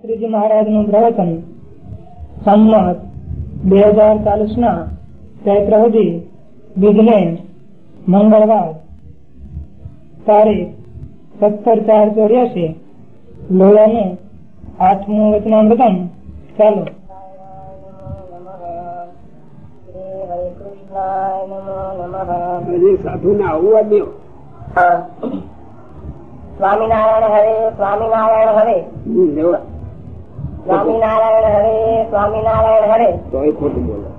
શ્રીજી મહારાજનું પ્રવચન સંમત બે હજાર ચાલીસ ના ચૈત્ર સુધી બીજને મંગળવાર તારીખ સત્તર ચાર ચોર્યાસી લોયાનું આઠમું વચનામૃતમ ચાલો. હજી સાધુ ને આવવા દો. સ્વામિનારાયણ હરે સ્વામિનારાયણ હરે. સ્વામિનારાયણ હરે સ્વામિનારાયણ હરે. તોય ખોટું બોલો.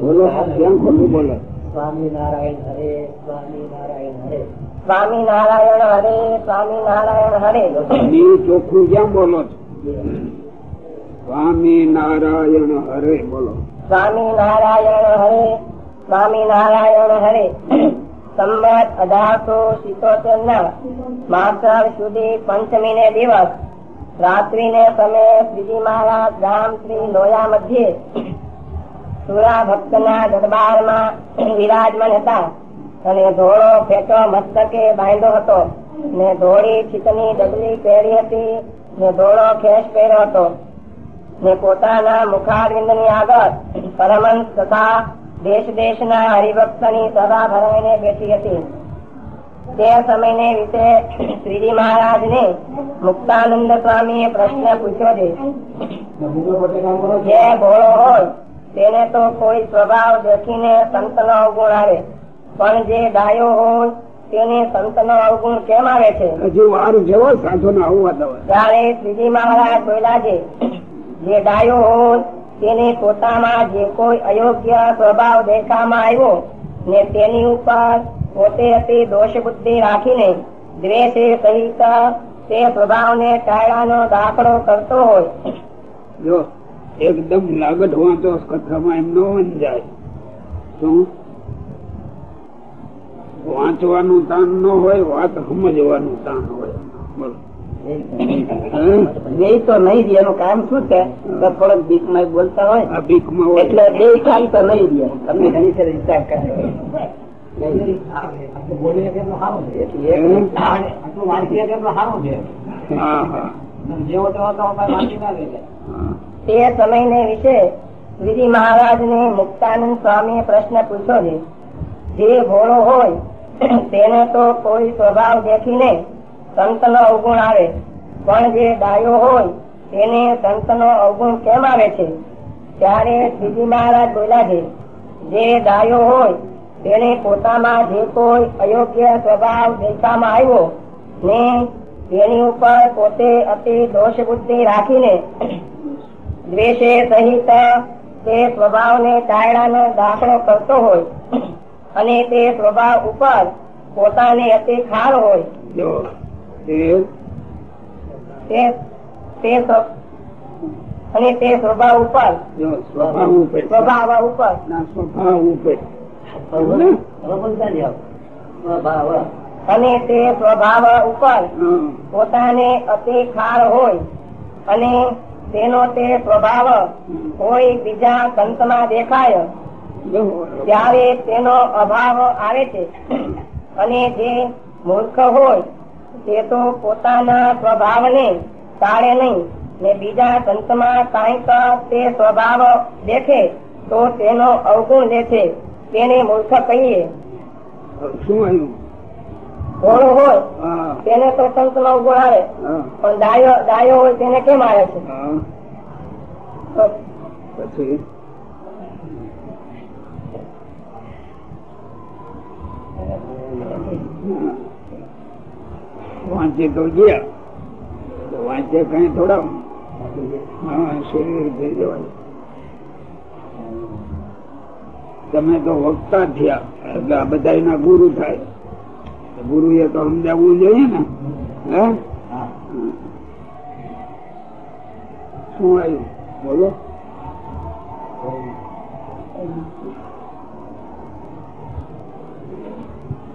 બોલો કેમ ખોટું બોલો? સ્વામિનારાયણ હરે સ્વામિનારાયણ હરે. સ્વામિનારાયણ હરે સ્વામિનારાયણ હરે. ની ચોખ્ખું કેમ બોલો છો? સ્વામી હરે બોલો. સ્વામિનારાયણ હરે સ્વામિનારાયણ હરે. સંમત અઢારસો સિત્તોતેર ના માસર સુધી પંચમી ને દિવસ રાત્રિ ને સમયે શ્રીજી ગામ શ્રી લોયા મધ્યે સુરા ભક્ત ના દરબારમાં વિરાજમાન હતા અને ધોળો ફેટો મસ્તકે બાંધ્યો હતો ને ધોળી ચિતની ડગલી પહેરી હતી ને ધોળો ખેસ પહેર્યો હતો ને પોતાના મુખારવિંદની આગળ પરમંશ તથા દેશ દેશ ના હરિભક્તની સભા ભરાઈને બેઠી હતી. તે સમયને વિશે શ્રીજી મહારાજ ને મુક્તાનંદ સ્વામી એ પ્રશ્ન પૂછ્યો છે. જે ભોળો હોય તેને તો કોઈ સ્વભાવ દેખીને સંત નો અવગુણ આવે. પણ જે ડાયો હોય તેને સંત નો અવગુણ કેમ આવે છે? ને ત્યારે શ્રીજી મહારાજ બોલ્યા છે જે ડાયો હોય તેને પોતામાં જે કોઈ અયોગ્ય સ્વભાવ દેખામાં આવ્યો ને તેની ઉપર પોતે અતિ દોષ બુદ્ધિ રાખીને દ્વેષે સહિત તે સ્વભાવને ટાળવાનો દાખલો કરતો હોય. જો એકદમ લાગત વાંચો કથામાં એમ ન વંજાય શું? વાંચવાનું તાન ન હોય વાત સમજવાનું તાન હોય. બોલો. બે તો નહીં રહે એનું કામ શું છે? તો થોડોક બીકમાં બોલતા હોય. આ બીકમાં એટલે બે કામ તો નહીં રહે. તમને ઘણી સારી વિચાર કરે હા સમય ને તે વિશે વિધિ મહારાજ ને મુક્તાનંદ સ્વામી પ્રશ્ન પૂછ્યો છે. જે ભોળો હોય, તેને તો કોઈ સ્વભાવ દેખીને સંત નો અવગુણ આવે. પણ જે ડાયો હોય, તેને સંત નો અવગુણ કેમ આવે છે? ત્યારે શ્રીજી મહારાજ બોલ્યા છે, જે ડાયો હોય તેને પોતામાં જે કોઈ અયોગ્ય સ્વભાવ દેખામાં આવ્યો ને તેની ઉપર પોતે અતિ દોષ બુદ્ધિ રાખીને દ્વેષે સહિત તે સ્વભાવને ટાળવાનો દાખલો કરતો હોય અને તે સ્વભાવ ઉપર પોતાને અતિ ખાર હોય. તે તે તે અને તે સ્વભાવ ઉપર. સ્વભાવ ઉપર. સ્વભાવ ઉપર. સ્વભાવ ઉપર. અને તે સ્વભાવ ઉપર પોતાને અતિ ખાર હોય અને તેનો તે સ્વભાવ કોઈ બીજા સંતમાં દેખાય જો ત્યારે તેનો અભાવ આવે છે. અને જે મૂર્ખ હોય તે તો પોતાના સ્વભાવને ટાળે નહીં. ને બીજા સંતમાં કાંઈક તે સ્વભાવ દેખે તો તેનો અવગુણ લે છે. તેને મૂર્ખ કહીએ. શું આવ્યું ભોળો હોય હા. તેને તો સંત નો અવગુણ આવે પણ ડાયો ડાયો હોય તેને કેમ આવે છે? પછી? વાંચે તો ગયા. વાંચે કઈ થોડા. શરીર થઈ જવાય તમે તો વક્તા થયા. એટલે આ બધા એના ગુરુ થાય. ગુરુ એ તો સમજાવવું જોઈએ ને? હે? શું આવ્યું? બોલો.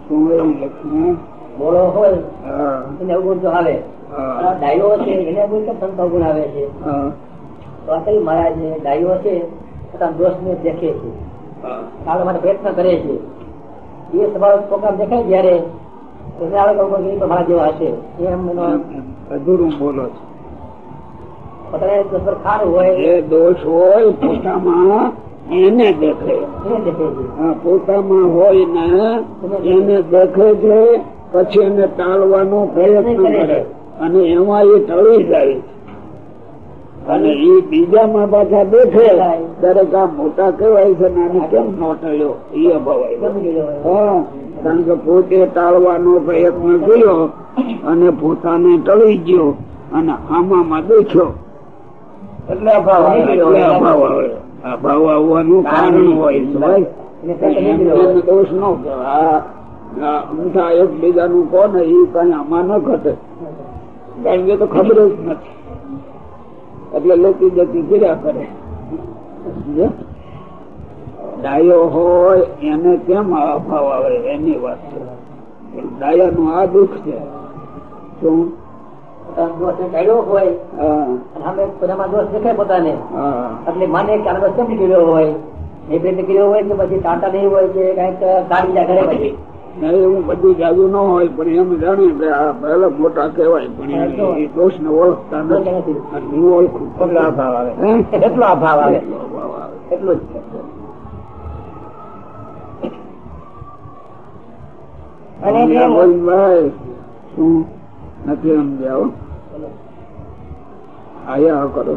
શું આવ્યું? લક્ષ્મણ ભોળો હોય. હા. એને અવગુણ તો આવે. ડાયો છે એને અવગુણ તો સંત અવગુણ આવે છે. તો આ કઈ મહારાજ છે? ડાયો છે? છતાં દોષ ને દેખે છે. કાઢવા માટે પ્રયત્ન કરીએ છીએ. એ તમારો પ્રોગ્રામ દેખાય જયારે તો ત્યારે લોકો એ તો જેવા હશે. એમ અધૂરું બોલો છો. ખારું હોય જે દોષ હોય પોતામાં એને દેખે. છે. પોતામાં હોય ને એને દેખે છે. પછી એને ટાળવાનો પ્રયત્ન કરે અને એમાં એ ટળી જાય અને એ બીજામાં પાછા દેખે દરેક આ મોટા કહેવાય છે ને કેમ? નોટળ્યો એ અભાવાય. હા કારણ કે પોતે ટાળવાનો પ્રયત્ન કર્યો અને પોતાને ટળી ગયો અને આમાં દેખ્યો એટલે અભાવ આવે. અભાવ આવે. અભાવ આવવાનું કારણ હોય. દોષ નો કહેવાય. આ એકબીજાનું કોને એ કઈ આમાં ન ઘટે. કારણ કે તો ખબર જ નથી. એટલે લેતી દેતી કર્યા કરે. ડાયો હોય એને કેમ અભાવ આવે? એની વાત છે. ડાયા નું આ દુઃખ છે. શું? કાઢ્યો હોય દોષ દેખાય પોતાને. એટલે માને કે આનો દોષ કેમ નીકળ્યો હોય? એ રીતે કર્યો હોય કે પછી ટાટા નહીં હોય કે કંઈક ગાડી જાય ઘરે પછી? એવું બધું જાદુ ન હોય પણ એમ જાણે કે આ પહેલા મોટા કહેવાય પણ એ- દોષ ને ઓળખતા નથી. હું ઓળખું. એટલો અભાવ આવે. હે? એટલો અભાવ આવે. એટલો જ શું નથી સમજાવો આયા કરો.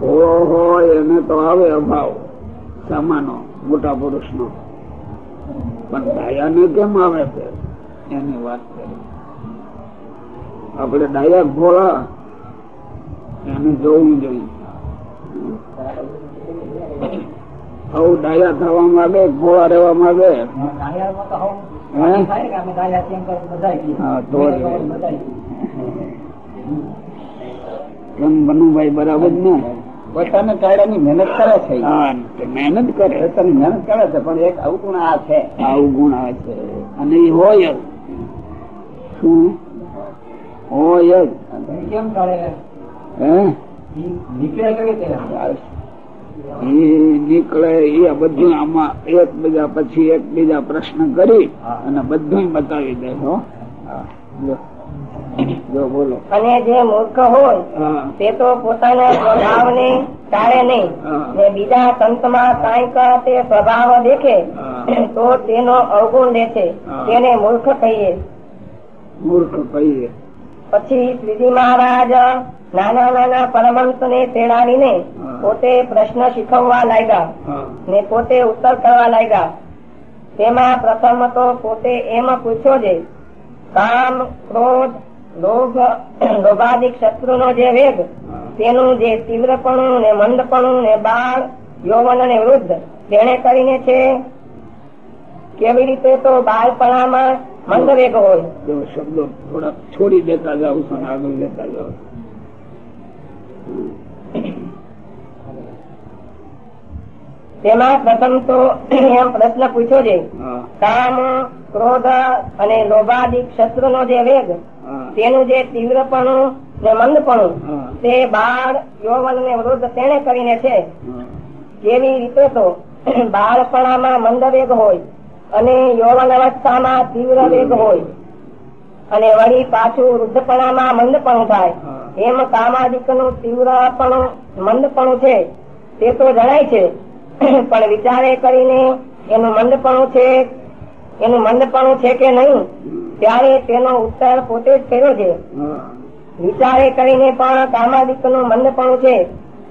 ભોળો હોય એને તો આવે અભાવ. સામાનો મોટા પુરુષ નો પણ ડાયાને કેમ આવે છે? એની વાત છે આપણે ડાયા ભોળા એને જોવું જોઈએ. આવું ડાયા થવા માંગે ભોળા રહેવા માંગે. ડાયા કેમ બનુભાઈ બરાબર ને? પોતાને કાયદાની મહેનત કરે છે. મહેનત કરે પોતાની મહેનત કરે છે પણ એક અવગુણ આ છે. અવગુણ આ છે. અને એ હોય શું? હોય કેમ કરે? હે? નીકળે એ નીકળે એ બધું આમાં એકબીજા પછી એકબીજા પ્રશ્ન કરી અને બધું બતાવી દે હો. હા, જો. બોલો. અને જે મૂર્ખ હોય તે તો પોતાના સ્વભાવને ટાળે નહીં. ને બીજા સંતમાં કાંઈક તે સ્વભાવ દેખે તો તેનો અવગુણ લે છે તેને મૂર્ખ કહીએ. મૂર્ખ કહીએ. પછી શ્રીજી મહારાજ નાના નાના પરમહંસ ને તેડાવી ને પોતે પ્રશ્ન શીખવવા લાગ્યા. ને પોતે ઉત્તર કરવા લાગ્યા. તેમાં પ્રથમ તો પોતે એમ પૂછ્યો છે કામ ક્રોધ લોભ લોભાદિક શત્રુનો જે વેગ તેનું જે તીવ્રપણું ને મંદપણું ને બાળ યૌવન અને વૃદ્ધ તેને કરીને છે. કેવી રીતે તો બાળપણામાં મંદ વેગ હોય. શબ્દો થોડા છોડી દેતા જાઉં છો આગળ લેતા જાઉં તેમાં પ્રથમ તો એમ પ્રશ્ન પૂછ્યો છે. કામ ક્રોધ અને લોભાદિક શત્રુનો જે વેગ તેનું જે તીવ્રપણું ને મંદપણું તે બાળ યૌવન ને વૃદ્ધ તેને કરીને છે. જેવી રીતે તો બાળપણામાં મંદ વેગ હોય અને યૌવન અવસ્થામાં તીવ્ર વેગ હોય અને વળી પાછું વૃદ્ધપણામાં મંદપણું થાય એમ કામાદિકનું તીવ્રપણું મંદપણું છે તે તો જણાય છે. પણ વિચારે કરીને એનું મંદપણું છે એનું મંદપણું છે કે નહીં ત્યારે તેનો ઉત્તર પોતે જ કર્યો છે. વિચારે કરીને પણ કામાદિકનું મંદપણું છે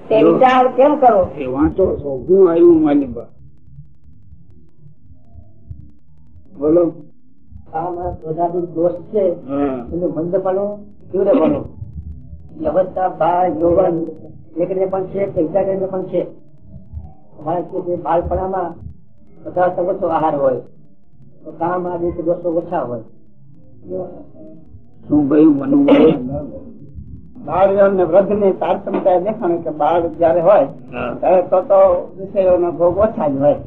તે વિચાર કેમ કરો? એ વાંચો છો શું આવ્યું માલિબા બોલો. આમાં બધાનું દોષ છે એનું બંધપણું તીવ્રપણું અવસ્થા બાળ યૌવન એકને પણ છે કે વિચારને પણ છે. અમારે બાળપણામાં બધા ઓછો આહાર હોય. કામ આદિ દોષો ઓછા હોય. શું ગયું બનુભાઈ બાળ અને વૃદ્ધની તારતમ્યતા દેખાણે કે બાળ જયારે હોય ત્યારે તો તો વિષયોનો ભોગ ઓછા જ હોય.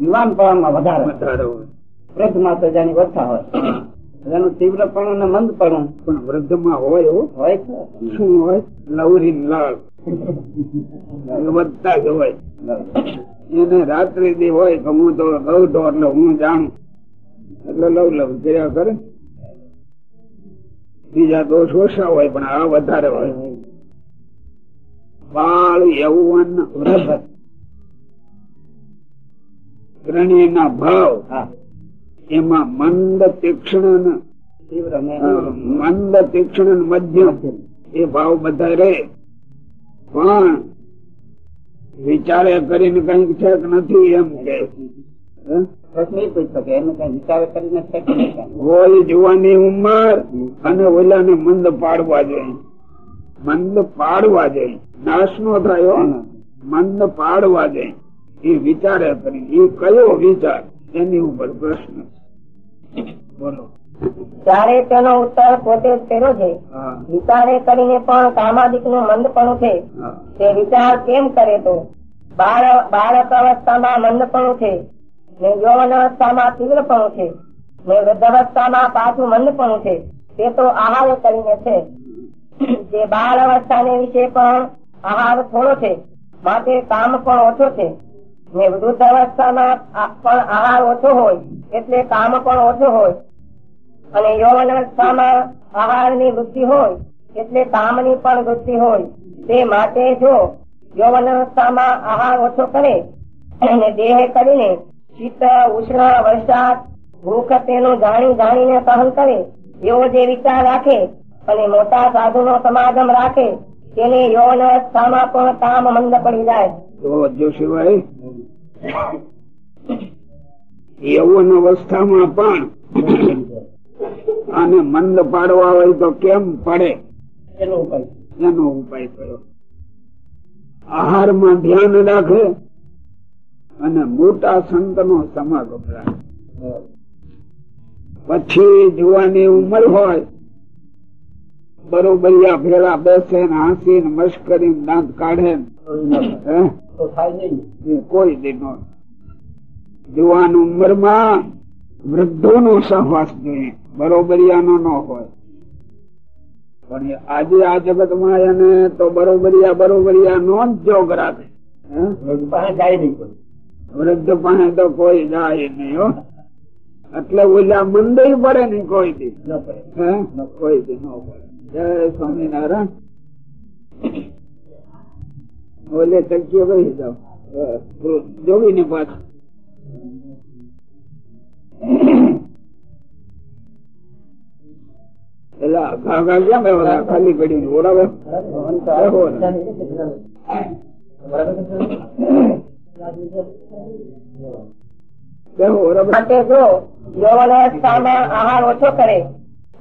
યુવાન પણમાં વધારે. વધારે હોય. વૃદ્ધમાં તો જાણી ઓછા હોય. એનું તીવ્રપણું ને મંદપણું. પણ વૃદ્ધમાં હોય હો. હોય શું હોય? લવરી લાલ વધતા જ હોય. એને રાત્રિ દી હોય કે હું તો ગૌતો એટલે હું જાણું. એટલે લવ લવ કર્યા કરે. બીજા દોષ ઓછા હોય પણ આ વધારે હોય. બાળ યૌવન ત્રણેય ના ભાવ. એમાં મંદ તીક્ષ્ણ મંદ તીક્ષ્ણ મધ્યમ. એ ભાવ બધા રહે પણ વિચારે કરીને કંઈક છે કે નથી એમ કે. જોવાની ઉંમર અને ઓલાને મંદ પાડવા જોઈએ મંદ પાડવા જોઈએ નાશ નો થયો મંદ પાડવા જોઈએ એ વિચારે કરી એ કયો વિચાર? એની ઉપર પ્રશ્ન બોલો. ત્યારે તેનો ઉત્તર પોતે જ કર્યો છે. વિચારે કરીને પણ સામાજિકનું મંદપણું છે. તે વિચાર કેમ કરે તો? બાળ- બાળક અવસ્થામાં મંદપણું છે. ને યૌવન અવસ્થામાં તીવ્રપણું છે. ને વૃદ્ધ અવસ્થામાં પાછું મંદપણું છે. તે તો આહાર કરીને છે. જે બાળ અવસ્થાને વિશે પણ આહાર થોડો છે. માટે કામ પણ ઓછો છે. ને વૃદ્ધ અવસ્થામાં પણ આહાર ઓછો હોય એટલે કામ પણ ઓછો હોય. અને યૌવન અવસ્થામાં આહારની વૃદ્ધિ હોય, એટલે કામની પણ વૃદ્ધિ હોય. તે માટે જો યૌવન અવસ્થામાં આહાર ઓછો કરે અને દેહ કરીને શીત ઉષ્ણ, વરસાદ, ભૂખ તેનું જાણી જાણીને સહન કરે, એવો જે વિચાર રાખે અને મોટા સાધુનો સમાગમ રાખે, તેને યૌવન અવસ્થામાં પણ કામ મંદ પડી જાય. તો જોશીભાઈ યૌવન પણ આને મંદ પાડવા હોય તો કેમ પડે? એનો ઉપાય. કયો આહારમાં ધ્યાન રાખે અને મોટા સંત નો સમાગમ રાખે. પછી જોવાની ઉંમર હોય બરોબરિયા ભેળા બેસે ને હાંસી ને મશ્કરી દાંત કાઢે કોઈ દી નો જુવાન ઉંમરમાં વૃદ્ધો નો સહવાસ જોઈએ. બરોબરિયાનો ન હોય. પણ આજે આ જગતમાં એને તો બરોબરિયા બરોબરિયા નો જ જોગ રાખે? વૃદ્ધ પાસે તો કોઈ જાય નહીં હો. એટલે ઓલા મંદિર પડે ને કોઈ દી? કોઈ દી ન પડે. જય સ્વામિનારાયણ. ઓલે ચક્યો કહી જાવ જોગી ને પાછું. ખાલી પડી ઓળાવે બેહો ને. બેહો બરાબર? માટે જો યૌવન આહાર ઓછો કરે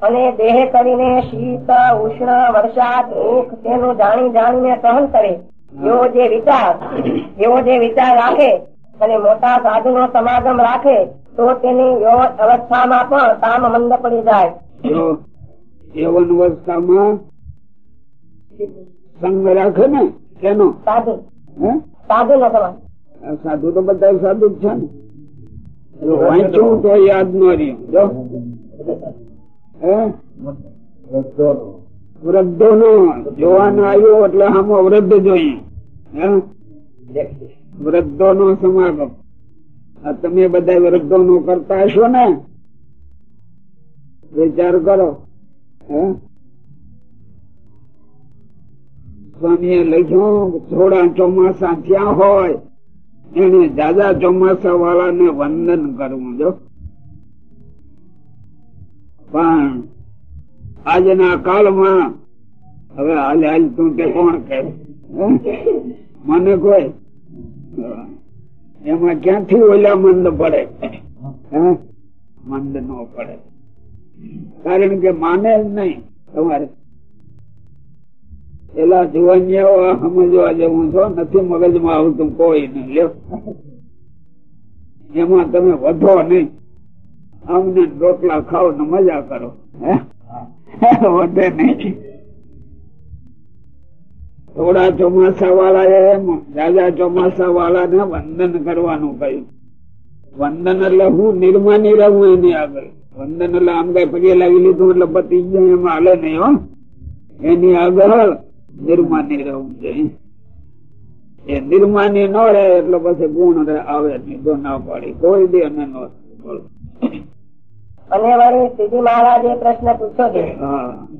અને દેહ કરીને શીત ઉષ્ણ વરસાદ ભૂખ તેનું જાણી જાણીને સહન કરે એવો જે વિચાર એવો જે વિચાર રાખે અને મોટા સાધુ નો સમાગમ રાખે તો તેની યૌવન અવસ્થામાં પણ કામ મંદ પડી જાય. જો અવસ્થામાં સંગ રાખે ને કેનો સાધુ. સાધુ સાધુ તો બધા સાધુ જ છે ને. વાંચ્યું તો યાદ ન રહ્યું જો. વૃદ્ધો નો જોવાનો આવ્યો એટલે આમ વૃદ્ધ જોઈએ. વૃદ્ધો નો સમાગમ. આ તમે બધા વૃદ્ધો નો કરતા હશો ને. વિચાર કરો. હે? સ્વામીએ લખ્યું, થોડા ચોમાસા ક્યાં હોય, એને દાદા ચોમાસા વાળાને વંદન કરવું જો. પણ આજના કાળમાં, હવે હાલ હાલ તું તે કોણ કે? મને કોઈ? એમાં ક્યાંથી ઓલા મંદ પડે? મંદ ન પડે. કારણ કે માને જ નહીં તમારે. પેલા જુવાનિયાઓ સમજવા જેવું છો, નથી મગજમાં આવતું કોઈ નહીં, લ્યો. એમાં તમે વધો નહીં. અમને રોટલા ખાવ ને મજા કરો. વધે નહીં. થોડા ચોમાસા વાળા એમ રાજા ચોમાસા વાળા ને વંદન કરવાનું કહ્યું. વંદન એટલે હું નિર્માની રહું એની આગળ. વંદન એટલે આમ કઈ પગે લાવી લીધું એટલે પતિ એમાં હાલે નહીં હો. એની આગળ નિર્માની રહેવું જોઈએ એ નિર્માની ન રહે એટલે પછી ગુણ આવે નહીં જો ના પાડી કોઈ દે અને ન અને વળી મહારાજે પ્રશ્ન પૂછ્યો છે.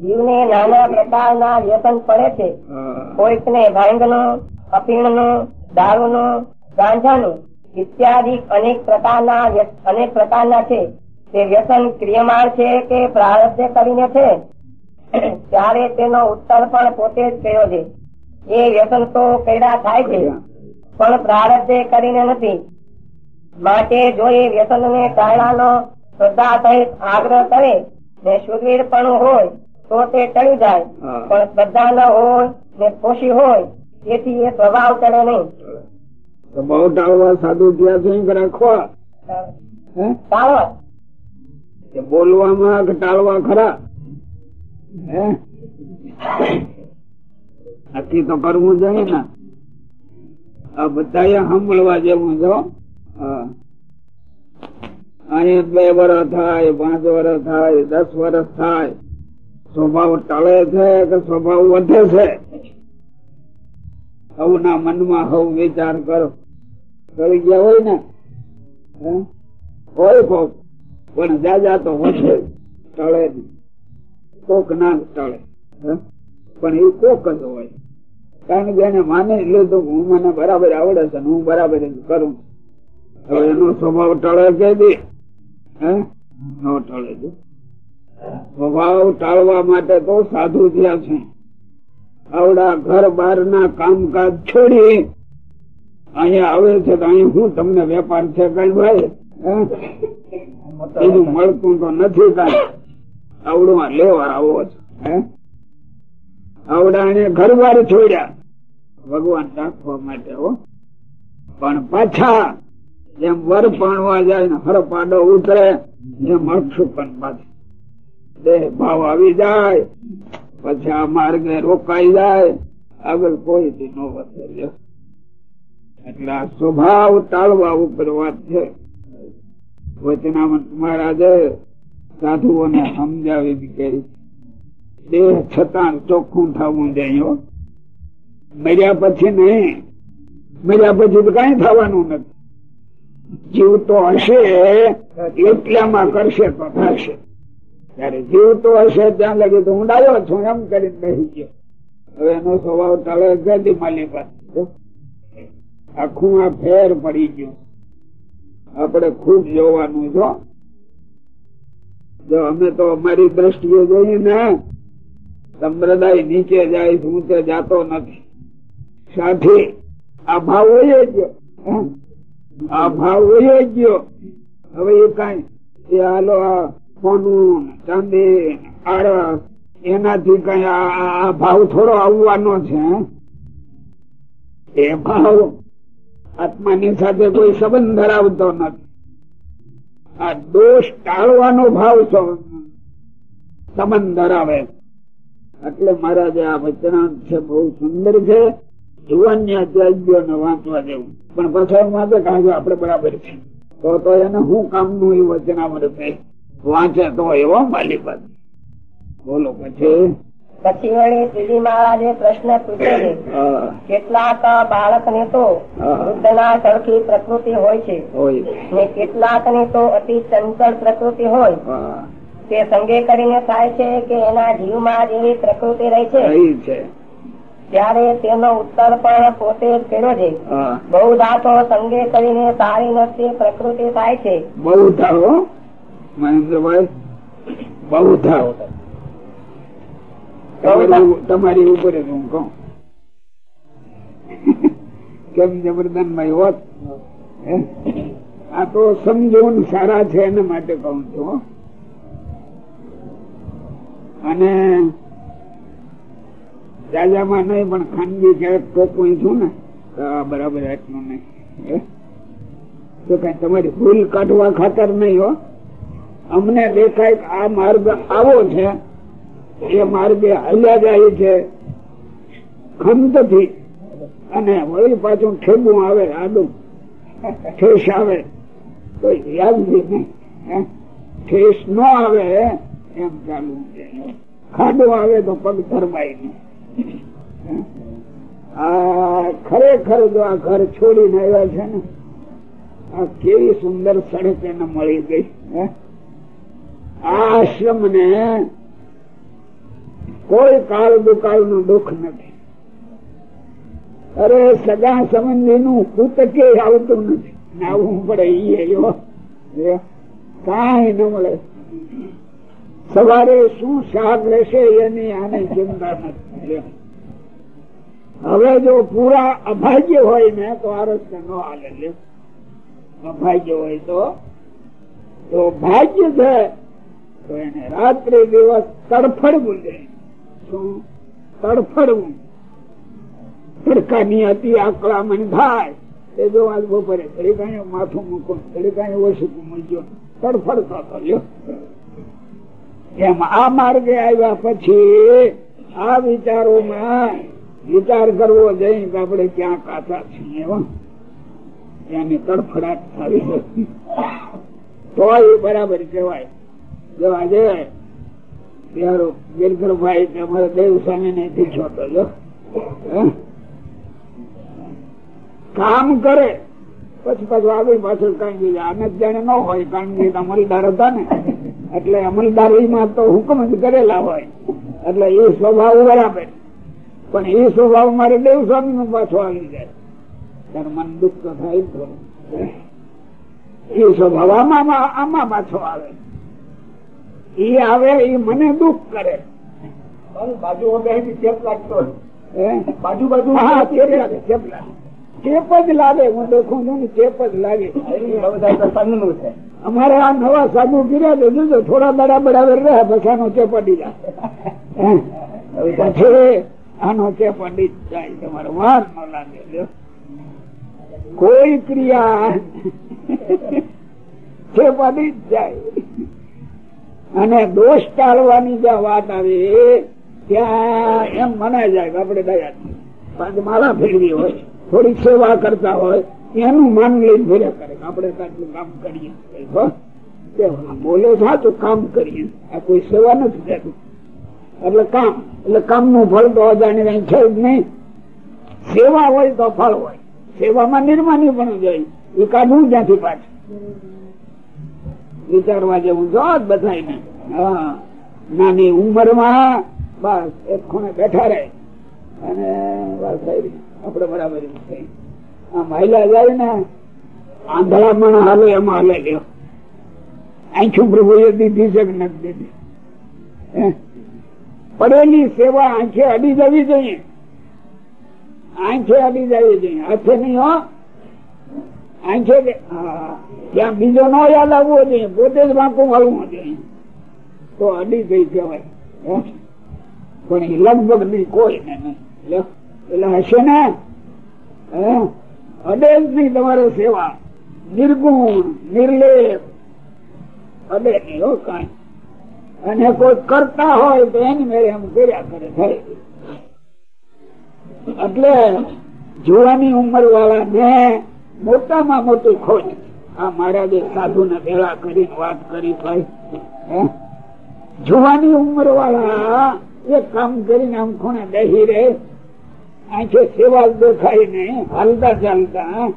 જીવને નાના પ્રકારના વ્યસન પડે છે. હા. કોઈકને ભાંગનું અફીણનું દારૂનું ગાંજાનું ઇત્યાદિ અનેક પ્રકારના અનેક પ્રકારના છે. તે વ્યસન ક્રિયમાણ છે કે પ્રારબ્ધ કરીને છે? ત્યારે તેનો ઉત્તર પણ પોતે જ કર્યો છે. એ વ્યસન તો કર્યા થાય છે પણ પ્રારબ્ધે કરીને નથી. માટે જો એ વ્યસન ને ટાળવાનો શ્રદ્ધા સહિત આગ્રહ કરે ને શુરવીર પણ હોય તો તે ટળી જાય. પણ શ્રદ્ધા ન હોય ને ખુશી હોય તેથી એ સ્વભાવ ચડે નહીં. બહુ ટાળવા સાધુ ત્યાં રાખવા. હે. ટાળો કે બોલવામાં કે ટાળવા ખરા? હે? તો કરવું જોઈએ ને. આ બધા સાંભળવા જેવું છો હા. અહીં બે વર્ષ થાય, પાંચ વર્ષ થાય, દસ વર્ષ થાય. સ્વભાવ ટળે છે કે સ્વભાવ વધે છે? સૌના મનમાં હવ વિચાર કરો. કરી ગયા હોય ને? હોય કોક. પણ જાજા તો વધે ટળે કોક ના ટળે? પણ એ કોક જ હોય. કારણ કે એને માની લીધું તો હું મને બરાબર આવડે છે હું બરાબર જ કરું. હવે એનો સ્વભાવ ટળે કે દી. હે? ન ટળે છે સ્વભાવ ટાળવા માટે તો સાધુ થયા છે. આવડા ઘર બહાર ના કામકાજ છોડી અહીંયા આવે છે તો અહીં હું તમને વેપાર છે કઈ ભાઈ? બીજું મળતું તો નથી કઈ. આવડું લેવા આવો છો હે? આવડા એને ઘર બાર છોડ્યા. ભગવાન રાખવા માટે, હો. પણ પાછા જેમ વર પાણવા જાય ને હર પાડો ઉતરે મળશું પણ પાછું. દેહ ભાવ આવી જાય, પછી આ માર્ગે રોકાઈ જાય. આગળ કોઈ થી નો વધે. એટલે આ સ્વભાવ ટાળવા ઉપર વાત છે. વચનામંત મહારાજે સાધુઓને સમજાવી કે દેહ છતાં ચોખ્ખું થવું જોઈએ. મર્યા પછી નહીં. મર્યા પછી તો કઈ થવાનું નથી. જીવ તો હશે, એટલામાં કરશે તો થશે. ત્યારે જીવ તો હશે ત્યાં લગી તો હું ડાયો છું, એમ કરીને બેસી ગયો. હવે એનો સ્વભાવ ટળે ગદી માલી પાસે. આખું આ ફેર પડી ગયું. આપણે ખૂબ જોવાનું છો જો અમે તો અમારી દ્રષ્ટિએ જોઈએ ને, સંપ્રદાય નીચે જાય ઊંચે જાતો નથી સાથે આ ભાવ હોય હે? આ ભાવ વયો ગયો હવે એ કઈ, એ હાલો આ સોનું ચાંદી આળસ એનાથી કઈ આ ભાવ થોડો આવવાનો છે? એ ભાવ આત્માની સાથે કોઈ સંબંધ ધરાવતો નથી. આ દોષ ટાળવાનો ભાવ સંબંધ ધરાવે. એટલે મહારાજે આ વચનાંત છે, બહુ સુંદર છે. જુવાન્યા ત્યાગ્યો ને વાંચવા જેવું. પણ પાછા એમ વાંચે કે આજે આપણે બરાબર છે તો તો એને હું કામનું એ વચનામૃત વાંચે તો એવો માલિક બોલો પછી. પછી વળી શ્રીજી મહારાજે પ્રશ્ન કેટલાક તો સરખી પ્રકૃતિ હોય છે. ને કેટલાકની તો અતિ ચંચળ પ્રકૃતિ હોય. હા, તે સંગે કરીને થાય છે કે એના જીવમાં જેવી પ્રકૃતિ રહી છે. ત્યારે તેનો ઉત્તર પણ પોતે જ કર્યો છે. બહુ ધાતો સંગે કરીને સારી નથી પ્રકૃતિ થાય છે. બહુ થાવ મહેન્દ્રભાઈ બહુ થાવ તમારી ઉપર જ હું કહું. કેમ જબરદનભાઈ હોત આ તો સમજૂન સારા છે એના માટે કહું છું અને જાજામાં નહીં પણ ખાનગી ક્યારેક ટોકું છું ને બરાબર એટલું નહીં? તો કઈ તમારી ભૂલ કાઢવા ખાતર નહીં હો. અમને દેખાય આ માર્ગ આવો છે એ માર્ગે હાલ્યા જાય છે. ખંતથી અને વળી પાછું ઠેબું આવે, આડું. ઠેસ આવે. તો યાદ નહીં. ઠેસ ન આવે એમ ચાલુ ખાડો આવે તો પગ ધરમાય નહીં. આ ખરેખર જો આ ઘર છોડીને આવ્યા છે ને, આ કેવી સુંદર સડક એને મળી ગઈ? આ આશ્રમ ને કોઈ કાળ દુકાળનું દુઃખ નથી. અરે સગા સંબંધી નું કુતકે આવતું નથી. નાવું પડે કાંઈ ન મળે. સવારે શું શાક લેશે એની આને ચિંતા નથી. હવે જો પૂરા અભાગ્ય હોય ને તો આ રસ્તે ન હાલે. અભાગ્ય હોય તો તો ભાગ્ય છે. તો એને રાત્રે દિવસ તડફડ તડફડવું છે તડફડવું તડકાની અતિ આકલામણ થાય એ જો આજ બપોરે તડકાને માથું મૂકો તડકાને ઓછું મૂક્યો તડફડતો હતો લ્યો એમ આ માર્ગે આવ્યા પછી આ વિચારોમાં વિચાર કરવો જઈ કે આપણે ક્યાં કાચા છીએ એની તડફડાટ થવી તો એ બરાબર કહેવાય. જો આજે જો. કામ કરે, પછી પાછું આગળ પાછળ કઈ બીજા આને જાણે ન હોય, કારણ કે અમલદાર હતા ને. એટલે અમલદારમાં તો હુકમ જ કરેલા હોય. એટલે એ સ્વભાવ બરાબર. પણ એ સ્વભાવ મારે દેવ સ્વામી નું પાછો આવી જાય. ત્યારે મન દુઃખ થાય એ સ્વભાવ આમાં આમાં પાછો આવે. એ આવે એ મને દુઃખ કરે. બાજુ ચેપ લાગતો બાજુ બાજુ હા ચેપ લાગે. ચેપ લાગે. ચેપ જ લાગે હું દેખું છું ને ચેપ જ લાગે. છે. અમારે આ નવા સાધુ ગીર્યા તો જોજો થોડા દડા બરાબર રહે પછી આનો ચેપ અડી જાય. પછી આનો ચેપ અડી જાય તમારો વાર ન લાગે કોઈ ક્રિયા ચેપ અડી જ જાય. અને દોષ ટાળવાની જ્યાં વાત આવે, ત્યાં એમ મનાય જાય આપડે દયા માળા ફેરવી હોય, થોડી સેવા કરતા હોય, એનું માન લઈને ફેર્યા કરે આપણે આટલું કામ કરીએ. બોલે સાચું કામ કરીએ. આ કોઈ સેવા નથી થતું. એટલે કામ એટલે કામનું ફળ તો અજાણી કઈ છે જ નહીં. સેવા હોય તો ફળ હોય. સેવામાં નિર્માની પણ જોઈએ એ કાઢવું ક્યાંથી પાછું વિચારવા જેવું જો બધાય હા. નાની ઉંમરમાં બસ એક ખૂણે બેઠા રહે. અને બસ આપડે બરાબર થઈ. આ મહિલા જાય ને, આંધળા મણ હાલે એમાં હાલે લ્યો. આંખું પ્રભુ એ દીધી છે નથી દીધી? પડેલી સેવા આંખે અડી જવી જોઈએ. આંખે અડી જવી જોઈએ. હાથે નહીં હો. ત્યાં બીજો ન યાદ આવવો જોઈએ, પોતે જ વાંકું વાળવું જોઈએ. તો અડી ગઈ કહેવાય પણ એ લગભગ બી કોઈ એટલે હશે ને? અડે જ તમારે સેવા. નિર્ગુણ, નિર્લેપ. અડે નહીં, હો, કઈ. અને કોઈ કરતા હોય તો એની મેરે એમ કર્યા કરે થાય એટલે જોવાની ઉંમર વાળા ને મોટામાં મોટી ખોટ. આ મહારાજે સાધુ ને ભેળા કરીને વાત કરી ભાઈ જોવાની ઉંમર વાળા એક કામ કરીને આમ ખૂણે દહી રે આંખે સેવા દેખાય ને હાલતા ચાલતા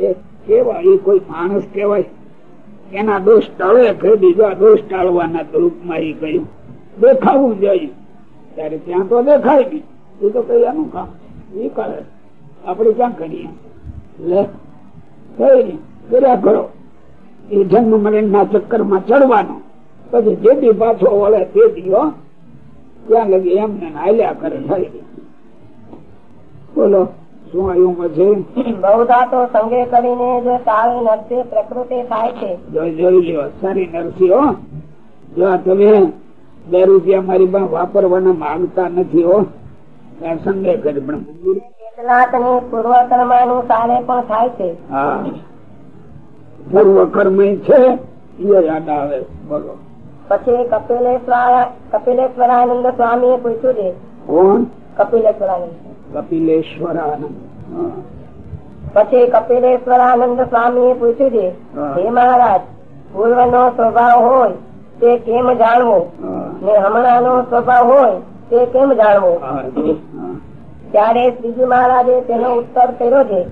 એ કેવા, એ કોઈ માણસ કેવાય એના દોષ ટાળે કે બીજા દોષ ટાળવાના રૂપમાં એ કહ્યું દેખાવું જોઈએ. ત્યારે ત્યાં તો દેખાય નહીં. એ તો કઈ એનું કામ. એ કરે આપડે ક્યાં કરીએ? લે કર્યા કરો. એ જન્મ મરણ ના ચક્કરમાં ચડવાનો. પછી જેથી પાછો વળે તે દીઓ ત્યાં લગી એમને હાલ્યા કરે થઈ બોલો શું આવ્યું પછી બહુધા તો સંગે કરીને જો સારી નરસી પ્રકૃતિ થાય છે. જોઈ જોઈ લ્યો સારી નરસી હો. જો આ તમે બે રૂપિયા મારી પાસે વાપરવાના માંગતા નથી હો. સંગે કરી પણ કેટલાક પૂર્વ કર્માનું પણ થાય છે. પૂર્વ કર્મ છે એ યાદ આવે બોલો. પછી કપિલેશ્વર કપિલેશ્વરાનંદ સ્વામી પૂછ્યું છે. કોણ? કપિલેશ્વરાનંદ. પછી કપિલેશ્વરાનંદ સ્વામી પૂછ્યું છે હે. મહારાજ પૂર્વ નો સ્વભાવ હોય તે કેમ જાણવો? ને હમણાં નો સ્વભાવ હોય તે કેમ જાણવો? ત્યારે શ્રીજી મહારાજે તેનો ઉત્તર કર્યો છે.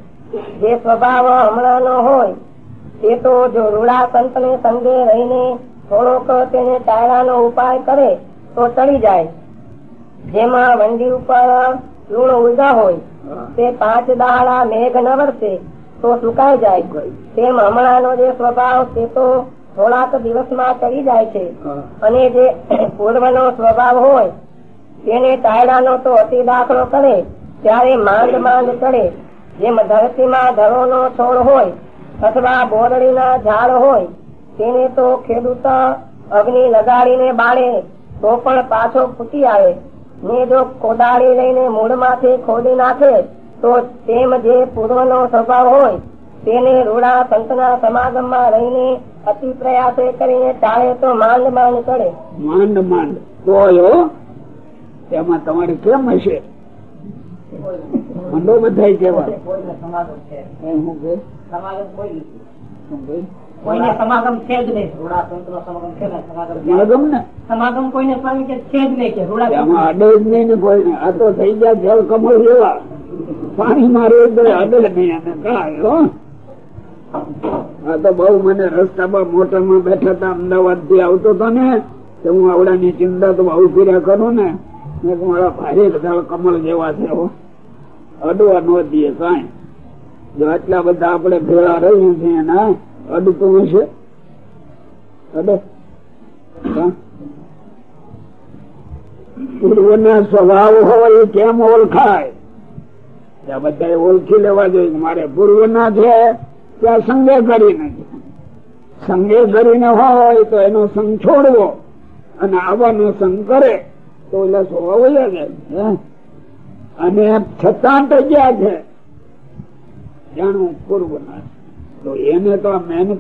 જે સ્વભાવ હમણાં નો હોય તે તો જો રૂડા સંત ને સંગે રહીને થોડોક તેને ટાળાનો ઉપાય કરે તો ચડી જાય. જેમાં વંડી ઉપર લૂણ ઉલગા હોય તે પાંચ દાડા મેઘ ન વરસે તો સુકાઈ જાય. તેમ હમણાંનો જે સ્વભાવ તે તો થોડાક દિવસમાં ચડી જાય છે. અને જે પૂર્વનો સ્વભાવ હોય તેને ટાયડાનો તો અતિ દાખલો કરે, ત્યારે માંડ માંડ ચડે જેમ ધરતીમાં ધરોનો છોડ હોય અથવા બોરડીના ઝાડ હોય, તેને તો ખેડૂત અગ્નિ લગાડીને બાળે, તો પણ પાછો ફૂટી આવે. ને જો કોદાળી લઈને મૂળમાંથી ખોદી નાખે, તો તેમ જે પૂર્વનો સ્વભાવ હોય, તેને રૂડા સંતના સમાગમમાં રહીને અતિ પ્રયાસે કરીને ટાળે તો માંડ માંડ ચડે માંડ માંડ. તોય એમાં તમારે કેમ હશે? મંડો બધા કેવા સમાગમ છે જ નહીં. સમાગમ ને? સમાગમ છે. માગમ ને? સમાગમ કોઈને છે જ નહીં કે અડે જ નહીં ને કોઈને આ તો થઈ ગયા જળ કમળ જેવા. પાણી મારે અડે નહીં. અને કાંઈ આ તો બહુ મને રસ્તામાં મોટરમાં બેઠા હતા અમદાવાદથી આવતો હતો ને તો હું આવડાની ચિંતા તો બહુ ફેર્યા કરું ને. મારા બધા કમળ જેવા છે અડવા ન દે કઈ જો આટલા બધા આપણે ભેળા રહ્યું છે એના અડતું હશે? પૂર્વના સ્વભાવ હોય કેમ ઓળખાય? બધા ઓળખી લેવા જોઈએ મારે પૂર્વના છે, ત્યાં સંગે કરીને. સંગે કરીને હોય તો એનો સંગ છોડવો અને આવવાનો સંગ કરે. તો અને છતાં ગયા છે. જાણવું પૂર્વ ના તો એને તો મહેનત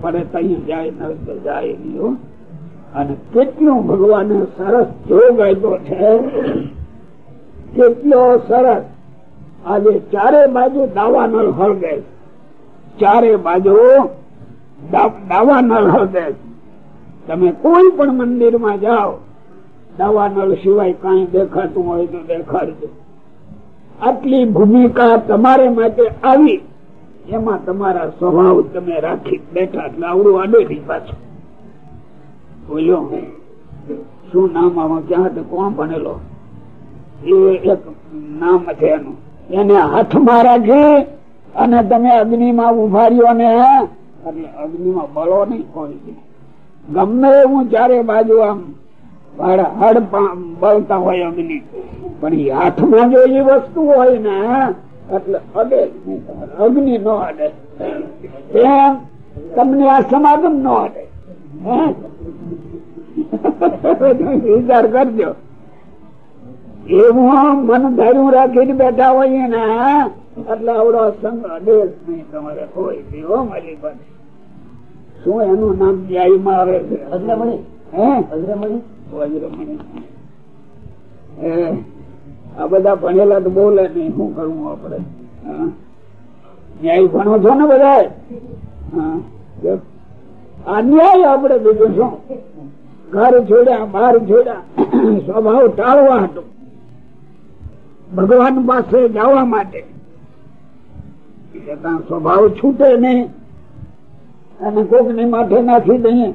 પડે તૈયાર જાય, નવે જાય નહીં અને કેટલું ભગવાને સરસ જોગ આપ્યો છે. કેટલો સરસ. આજે ચારે બાજુ દાવા નળ હળગે ચારે બાજુ દા- દાવા નળ હળગે તમે કોઈ પણ મંદિરમાં જાઓ દાવા સિવાય કઈ દેખાતું હોય તો દેખાડજો. આટલી ભૂમિકા તમારે માટે આવી, એમાં તમારા સ્વભાવ તમે રાખી બેઠા એટલે આવડું આડેલી પાછું. બોલ્યો શું નામ આમાં ક્યાં કોણ ભણેલો? એ એક નામ છે એનું. એને હાથમાં રાખી અને તમે અગ્નિમાં ઊભા રહ્યો ને, એટલે અગ્નિમાં બળો નહીં કોઈ. ગમે હું ચારે બાજુ આમ બળતા હોય અગ્નિ. પણ એ હાથમાં જો એ વસ્તુ હોય ને એટલે અડે. અગ્નિ નો અડે એમ તમને આ સમાગમ નો અડે વિચાર કરજો. એવું મન ધર્યું રાખીને બેઠા હોઈએ ને એટલે આવડો સંગ અડેસ નહીં તમારે. કોઈ બી મળી પડે શું એનું નામ ન્યાયમાં આવે છે? અગ્રમણી. હે? અગ્રમણી. આ બધા ભણેલા તો બોલે નહીં, શું કરવું આપડે. ન્યાય ભણો છો ને બધા આ ન્યાય આપડે બીજું શું ઘર છોડ્યા બહાર છોડ્યા, સ્વભાવ ટાળવા હતો. ભગવાન પાસે જવા માટે. સ્વભાવ છૂટે નહીં. અને કોકની માથે નાખી દઈએ.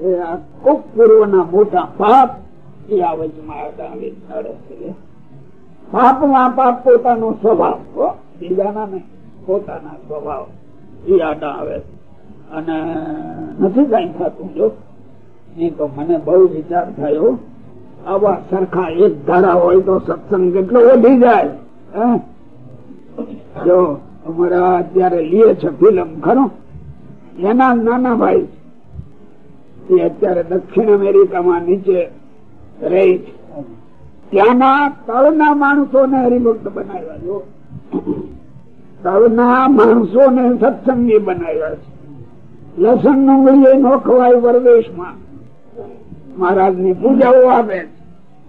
આ મોટા પાપ એ આવજમાં આવે નડે પાપમાં પાપ પોતાનો સ્વભાવ. બીજાના નહીં, પોતાના સ્વભાવ. એ આડા આવે અને નથી કઈ થતું, જો. નહીં તો મને બહુ વિચાર થયો. આવા સરખા એક ધારા હોય તો સત્સંગ કેટલો વધી જાય? જો, અમારા અત્યારે લીએ છે ફિલ્મ, ખરો? એના નાના ભાઈ. એ અત્યારે દક્ષિણ અમેરિકામાં નીચે રહે છે. ત્યાંના તળના માણસો ને હરિભક્ત બનાવ્યા જો તળના માણસો ને સત્સંગી બનાવ્યા છે. લસણ ડુંગળી નો પરદેશમાં. મહારાજની પૂજાઓ આપે છે.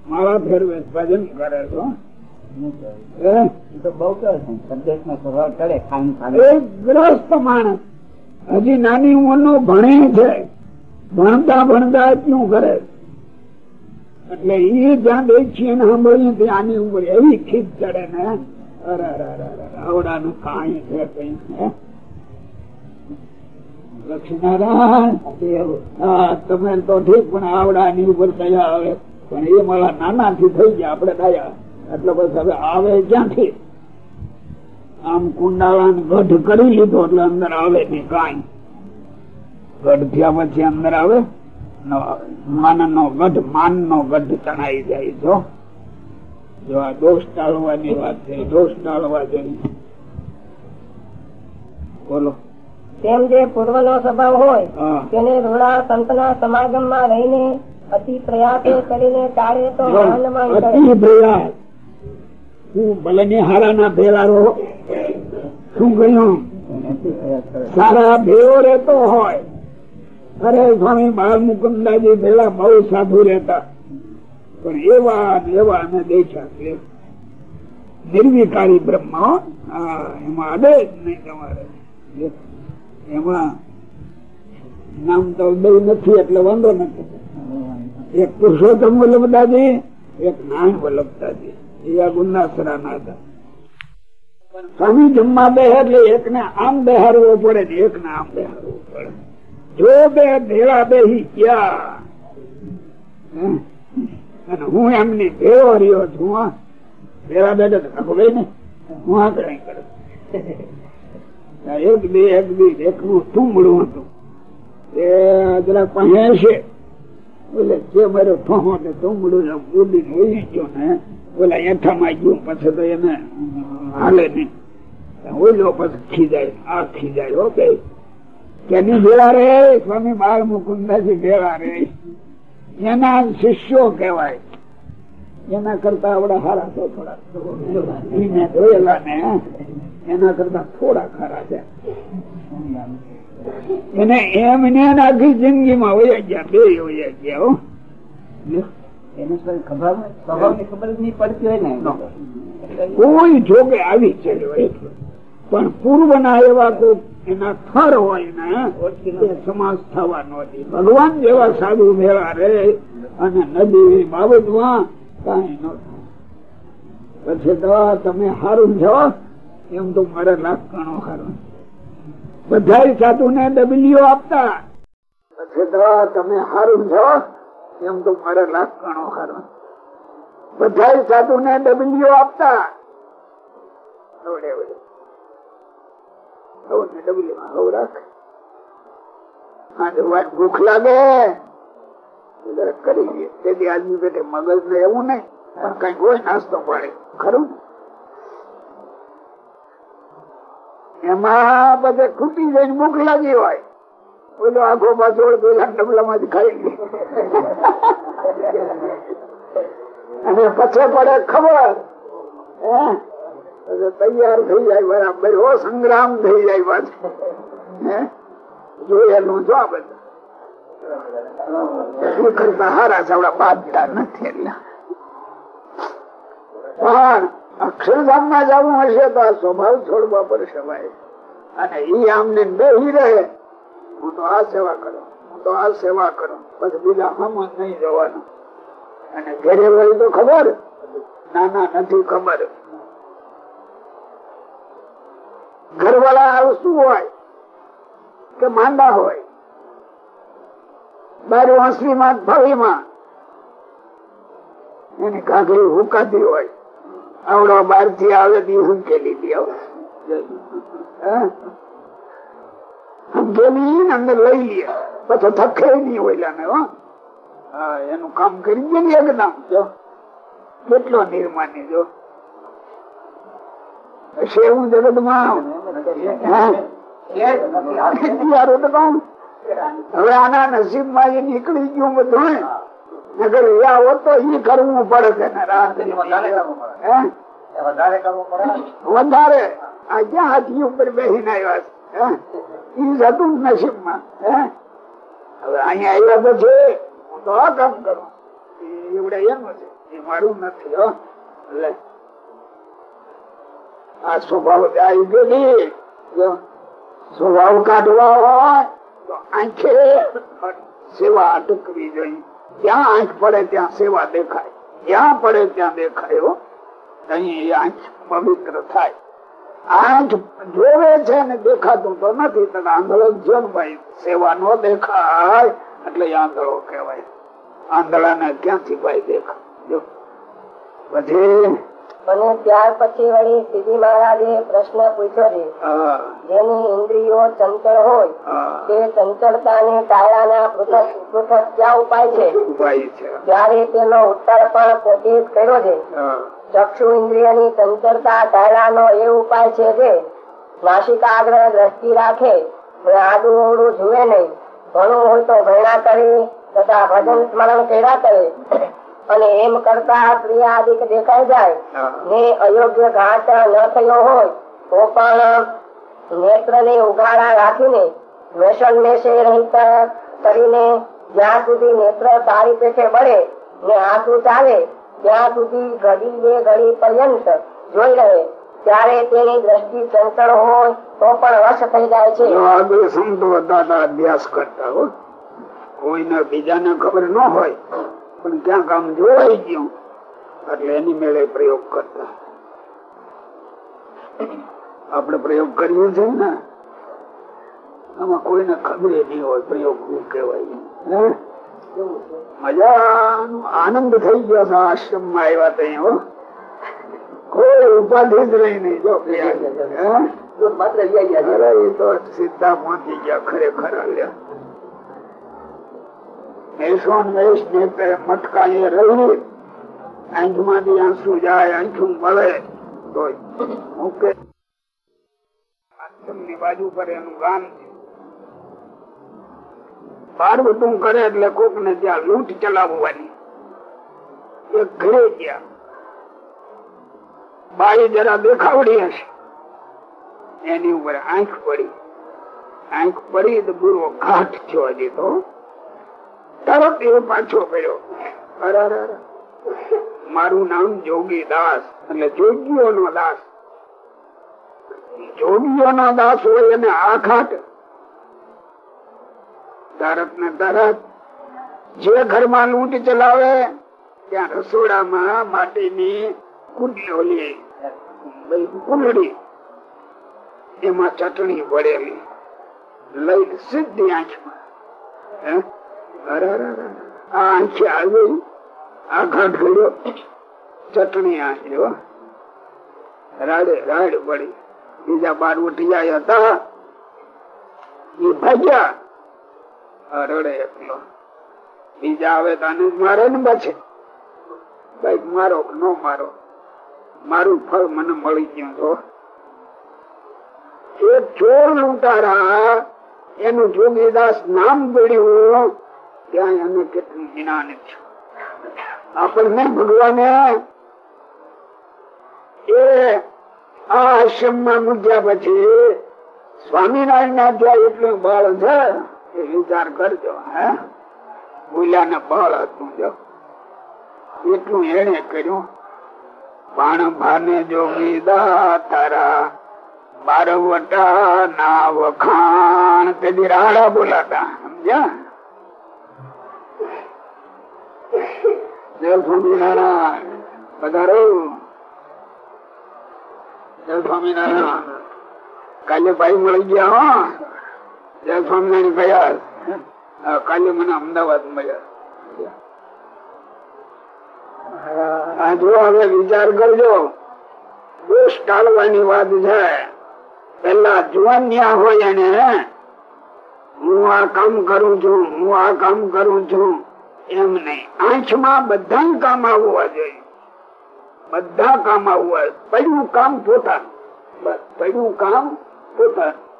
મારા ફેરવે ભજન કરે છો હજી નાની ઉંમર નો ભણે છે. ભણતા ભણતા શું કરે? એટલે એ જ્યાં દેખીએ ને સાંભળીએ ત્યાં આની ઉંમર એવી ખીચ ચડે ને, અરે આવડાનું કાંઈ છે કઈ? લક્ષ્મીનારાયણ તમે તો ઠીક, પણ આવડાની ઉપર દયા આવે. પણ એ મારા નાના થી થઈ ગયા આપડે દયા. એટલે બસ હવે આવે ક્યાંથી? આમ કુંડાળા ગઢ કરી લીધો, એટલે અંદર આવે નહીં કાંઈ. ગઢ થયા અંદર આવે ન માન નો ગઢ માન નો ગઢ તણાઈ જાય જો. જો આ દોષ ટાળવાની વાત છે દોષ ટાળવા જોઈએ બોલો. તેમ જે પૂર્વનો સ્વભાવ હોય તેને રૂડા સંતના સમાગમમાં રહીને અતિ પ્રયાસ કરીને ટાળે તો અતિ પ્રયાસ. હું ભલે ને હારા ના ભેળા રહો શું કહ્યું સારા ભેળો રહેતો હોય. અરે સ્વામી, બાળ મુકુંદાજી પેલા બહુ સાધુ રહેતા. પણ એવા એવા અને છે. નિર્વિકારી બ્રહ્મ એમાં અડે જ નહીં તમારે. એમાં નામ તો બે નથી, એટલે વાંધો નથી. એક પુરુષોત્તમ વલ્લભદાજી એક નાન વલ્લભદાજી એ આ ગુંદાસરા ના હતા. સ્વામી જમવા બે એટલે એક ને આમ બેહારવો પડે ને એક ને આમ બેહારવું પડે. જો બે ભેળા બેહી ગયા. અને હું એમને ભેળો રહ્યો છું ભેળા બેઠો આખો બે ને. હું આ કઈ કરું એક બે એક બે, એકનું તુંબડું હતું. એ જરા પાસે છે એટલે જે મારો ઠોહો ને તુંબડું ને ઉડી ઉડી ગયો ને ઓલા એઠામાં ગયું, પછી તો એને હાલે નહીં. ઓલો પછી ખીજાય, આ ખીજાય, હો કેની ભેળા રે સ્વામી બાળ મુકુંદાજી ભેળા રે એના શિષ્યો કહેવાય. એના કરતા આવડા હારા તો થોડા. જોયેલા ને એના કરતા થોડા ખરા છે. એને એમ ને આખી જિંદગીમાં વયા ગયા બે વયા ગયા હો. એને કોઈ ખબર ખબર નહીં પડતી હોય ને. કોઈ જોગે આવી એટલો પણ પૂર્વના એવા કોઈ એના થર હોય ને સમાસ થવાનો ભગવાન જેવા સાધુ મેળા રે અને નદી બાબતમાં કઈ ન પછી તો તમે સારું છો? એમ તો મારે લાખ ગણો સારું બધા સાધુ ને ડબલીઓ આપતા. પછી તો તમે સારું છો? એમ તો મારે લાખ ગણો સારું બધા સાધુ ને ડબલીઓ આપતા હવે ડબલીમાં હવે ભૂખ લાગે. કરી તેથી આદમી પેટે મગજ ને એવું નહીં, પણ કઈ હોય નાસ્તો પડે. ખરું એમાં બધે ખૂટી જઈને ભૂખ લાગી હોય. ઓલો આખો પાછો પેલા ડબલા માંથી ખાઈ અને પછી પડે ખબર. હે? તૈયાર થઈ જાય બરાબર. હો સંગ્રામ થઈ જાય પાછું. જોયેલું જો આ બધા. કરતા? હારા છે તો આ સ્વભાવ છોડવા પડશે ભાઈ. અને ઈ આમને બેહી રહે. હું તો આ સેવા કરું. હું તો આ સેવા કરું. પછી બીજા હમ નહીં જવાનું. અને ઘરે વળી તો ખબર? ના ના નથી ખબર. ઘરવાળા શું હોય કે માંદા હોય? બાર વાંસળી માં ફળી માં એની કાંકરી હુકાતી હોય. આવડો બારથી આવે તી હુંકેલી દે હુંકેલી અંદર લઈ લે. પછી થકે નહીં ઓલા ને હા એનું કામ કરી દે ને એકદમ. જો. કેટલો નિર્માની જો. હું? જગતમાં હવે આના નસીબમાં એ નીકળી ગયું બધું નગર યા હોત તો એ કરવું પડે વધારે. આ ક્યાં હાથી ઉપર બેસીને આવ્યા છે? એ હતું નસીબમાં હવે અહીંયા આવ્યા તો છે હું તો આ કામ કરું. એવડે એમ છે એ મારું નથી એટલે આ સ્વભાવ આવી ગયેલી સ્વભાવ કાઢવા હોય તો આંખે સેવા અટકવી જોઈએ. જ્યાં આંખ પડે ત્યાં સેવા દેખાય. જ્યાં પડે ત્યાં દેખાયો અહીં આંખ પવિત્ર થાય. આંખ જોવે છે ને દેખાતું તો નથી તો આંધળો ભાઈ સેવા નો દેખાય એટલે આંધળો કહેવાય. આંધળા ક્યાંથી ભાઈ દેખાય? જો પછી અને ત્યાર પછી વળી સિદ્ધિ મહારાજે પ્રશ્ન પૂછ્યો છે. જેની ઇન્દ્રિયો ચંચળ હોય તે ચંચળતાને ટાળાના પૃથક પૃથક ક્યાં ઉપાય છે? ત્યારે તેનો ઉત્તર પણ પોતે જ કર્યો છે. ચક્ષુ ઇન્દ્રિયની ચંચળતા ટાળવાનો એ ઉપાય છે કે નાસિકા આગળ દ્રષ્ટિ રાખે આડું અવળું જુએ નહીં. ઘણું હોય તો ભયણા કરે તથા ભજન સ્મરણ કર્યા કરે. અને એમ કરતા પ્રિય આદિક દેખાઈ જાય. ને અયોગ્ય ઘાટ ન થયો હોય તો પણ નેત્ર ને ઉઘાડા રાખીને વ્યસન મેસે રહિત કરીને જ્યાં સુધી નેત્ર તારી પેઠે બળે ને આંસુ ચાલે ત્યાં સુધી ઘડી બે ઘડી પર્યંત જોઈ રહે. ત્યારે તેની દ્રષ્ટિ ચંચળ હોય તો પણ વશ થઈ જાય છે. આગળ સંતો અભ્યાસ કરતા હો. કોઈને બીજાને ખબર ન હોય પણ ક્યાંક આમ જોવાઈ ગયું. એટલે એની મેળે પ્રયોગ કરતા. આપણે પ્રયોગ કરીએ છે ને આમાં કોઈને ખબર નહીં હોય પ્રયોગ શું કહેવાય. મજાનું આનંદ થઈ ગયો છે આશ્રમમાં આવ્યા તો હો. કોઈ ઉપાધિ જ રહી નહીં જો માત્ર એ તો સીધા પહોંચી ગયા ખરેખર હાલ્યા. એટલે કોક ને ત્યાં લૂંટ ચલાવવાની. એક ઘરે ગયા. બાઈ જરા દેખાવડી હશે. એની ઉપર આંખ પડી. આંખ પડી તો પૂરો ઘાટ થયો હજી તો. તરત એ પાછો પડ્યો. મારું નામ જોગી દાસ, એટલે જોગીઓ નો દાસ જોગીઓ નો દાસ હોય એને આ ઘાટ તરત ને તરત જે ઘરમાં લૂંટ ચલાવે, ત્યાં રસોડામાં માટીની કુંડલી કુંડળી, એમાં ચટણી વળેલી, લઈ સીધી આંખમાં? અરે. આ આંખે આવી આ ઘાટ ગયો ચટણી આંખ્યો રાડે, રાડ પડી બીજા બાર ઉઠી હતા. એ ભાગ્યા. રડે એકલો. બીજા આવે તો આને મારે ને બચે કંઈક મારો ન મારો. મારું ફળ મને મળી ગયું તો એક ચોર લૂંટારા. એનું જોગીદાસ નામ પડ્યું. ત્યાં અમે કેટલું થયું આપણને ભગવાને? એ આ આશ્રમમાં મૂક્યા પછી સ્વામિનારાયણ ના ત્યાં એટલું બળ છે, એ વિચાર કરજો, હે? બોલ્યા બળ હતું જો. એટલું એને કર્યું. પણ ભાને જોગી તારા બારવટા ના વખાણ. તેથી રાડા બોલાતા, સમજ્યા? કાલે ભાઈ મળી ગયા જય સ્વામિનારાયણ ગયા કાલે મને અમદાવાદ મળ્યા. જો હવે વિચાર કરજો. દોષ ટાળવાની વાત છે. પેલા જુવાન ન્યા હોય એને હું આ કામ કરું છું, હું આ કામ કરું છું. એમ નહીં આંખમાં બધા કામ આવવા જોઈએ. બધા કામ આવવા પડ્યું કામ પોતાનું. બસ કામ પોતાનું.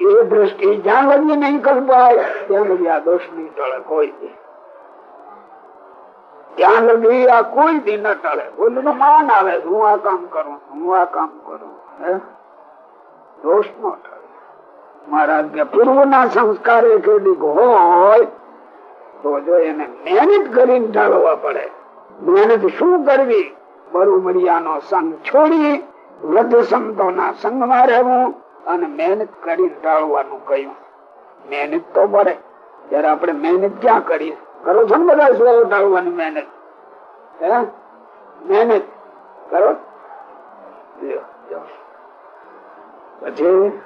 એ દ્રષ્ટિ જ્યાં લગી નહીં કલ્પાય ત્યાં લગી આ દોષની ટળે કોઈ ત્યાં લગી આ કોઈ દી ન ટળે. કોઈ માન આવે, હું આ કામ કરું હું આ કામ કરું? દોષ નો ટળે. મહારાજ પૂર્વ પૂર્વના સંસ્કાર કેટલીક હોય તો જો એને મહેનત કરીને ઢાળવા પડે. મહેનત શું કરવી? બરુબરિયાનો સંગ છોડી વૃદ્ધ સંતોના સંગમાં રહેવું અને મહેનત કરીને ટાળવાનું કહ્યું. મહેનત તો પડે ત્યારે આપણે મહેનત ક્યાં કરીએ? કરો છો ને બધા સ્વરો ટાળવાની મહેનત? હે? મહેનત કરો? જો. પછી?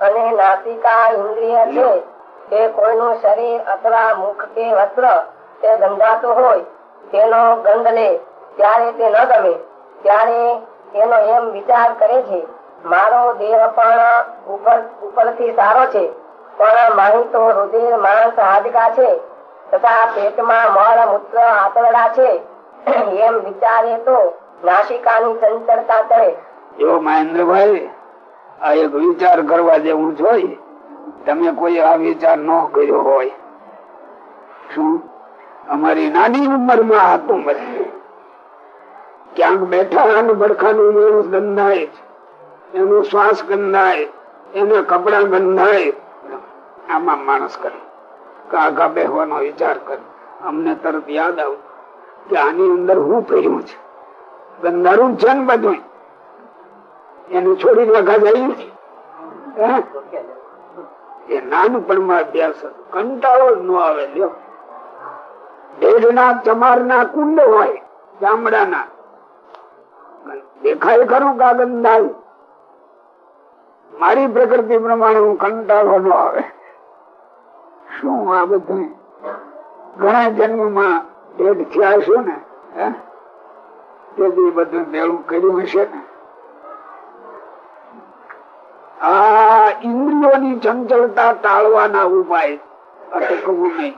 અરે નાસિકા ઇન્દ્રિય છે તે કોઈનું શરીર અથવા મુખ કે વસ્ત્ર તે ગંધાતું હોય, તેનો ગંધ લે, ત્યારે તે ન ગમે. ત્યારે તેનો એમ વિચાર કરે છે, મારો દેહ પણ ઉપર, ઉપરથી સારો છે, પણ માહિતો રુધિર, માંસ, હાડકા છે, તથા પેટમાં મળ, મૂત્ર, આંતરડા છે. એમ વિચારે તો નાસિકાની ચંચળતા કરે જો મહેન્દ્રભાઈ, આ એક વિચાર કરવા જેવું જોઈએ તમે કોઈ આ વિચાર ન કર્યો હોય. શું? અમારી નાની ઉંમરમાં હતું મરે ક્યાંક બેઠા બરખાનું માણસ ગંધાય એનું શ્વાસ ગંધાય, એને કપડા ગંધાય. આમાં માણસ કરે. કે આગા બેસવાનો વિચાર કરે. અમને તરત યાદ આવ કે આની અંદર હું પહેર્યું છે. ગંધારું છે ને બધું એને છોડી નાખા જાય? એ નાનપણમાં અભ્યાસ કંટાળો ન આવે લ્યો. દેડના ચમારના કુંડ હોય ચામડાના દેખાય ખરું કા ગંધાય મારી પ્રકૃતિ પ્રમાણે હું કંટાળો ન આવે. શું આ બધું? ઘણા જન્મમાં પેટ થયા છું ને? તેથી બધું ભેળું કર્યું હશે ને? આ ઇન્દ્રિયોની ચંચળતા ટાળવાના ઉપાય. અટકવું નહીં.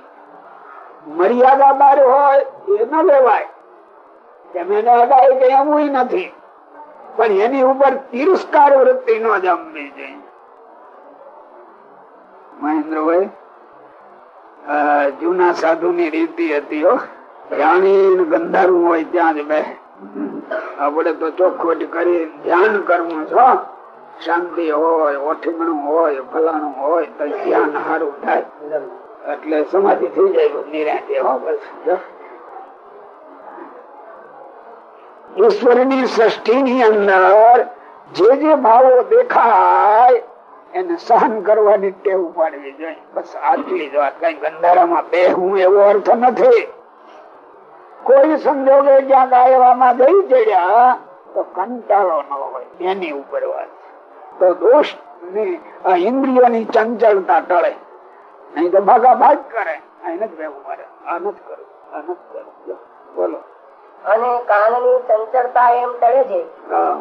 મર્યાદા બાર હોય એ ન લેવાય. કે એવું નથી. પણ એની ઉપર તિરસ્કાર વૃત્તિ નો જમવી જોઈએ મહેન્દ્રભાઈ જૂના સાધુ ની રીતિ હતી જાણી ગંધારું હોય ત્યાં જ બે. આપડે તો ચોખ્ખોટ કરી ધ્યાન કરવું છો શાંતિ હોય, ઓઠમણું હોય, ફલાણું હોય, તો ધ્યાન સારું થાય. એટલે સમાધિ થઈ જાય નિરાંતે, હો બસ. ઈશ્વરની સૃષ્ટિ ની અંદર જે જે ભાવો દેખાય, એને સહન કરવાની ટેવ પાડવી જોઈએ. બસ આટલી જ વાત. કઈ ગંધારામાં બે હું એવો અર્થ નથી. કોઈ સંજોગે ક્યાંક આવ્યામાં જઈ ચડ્યા, તો કંટાળો ન હોય. એની ઉપર વાત. તો દોષની આ ઇન્દ્રિયોની ચંચળતા ટળે. નહીં તો ભાગા ભાગ કરે. એને જ રહેવું મારે. આ નથી કરું આ નથી કરું બોલો. અને કાનની ચંચળતા એમ ટળે છે.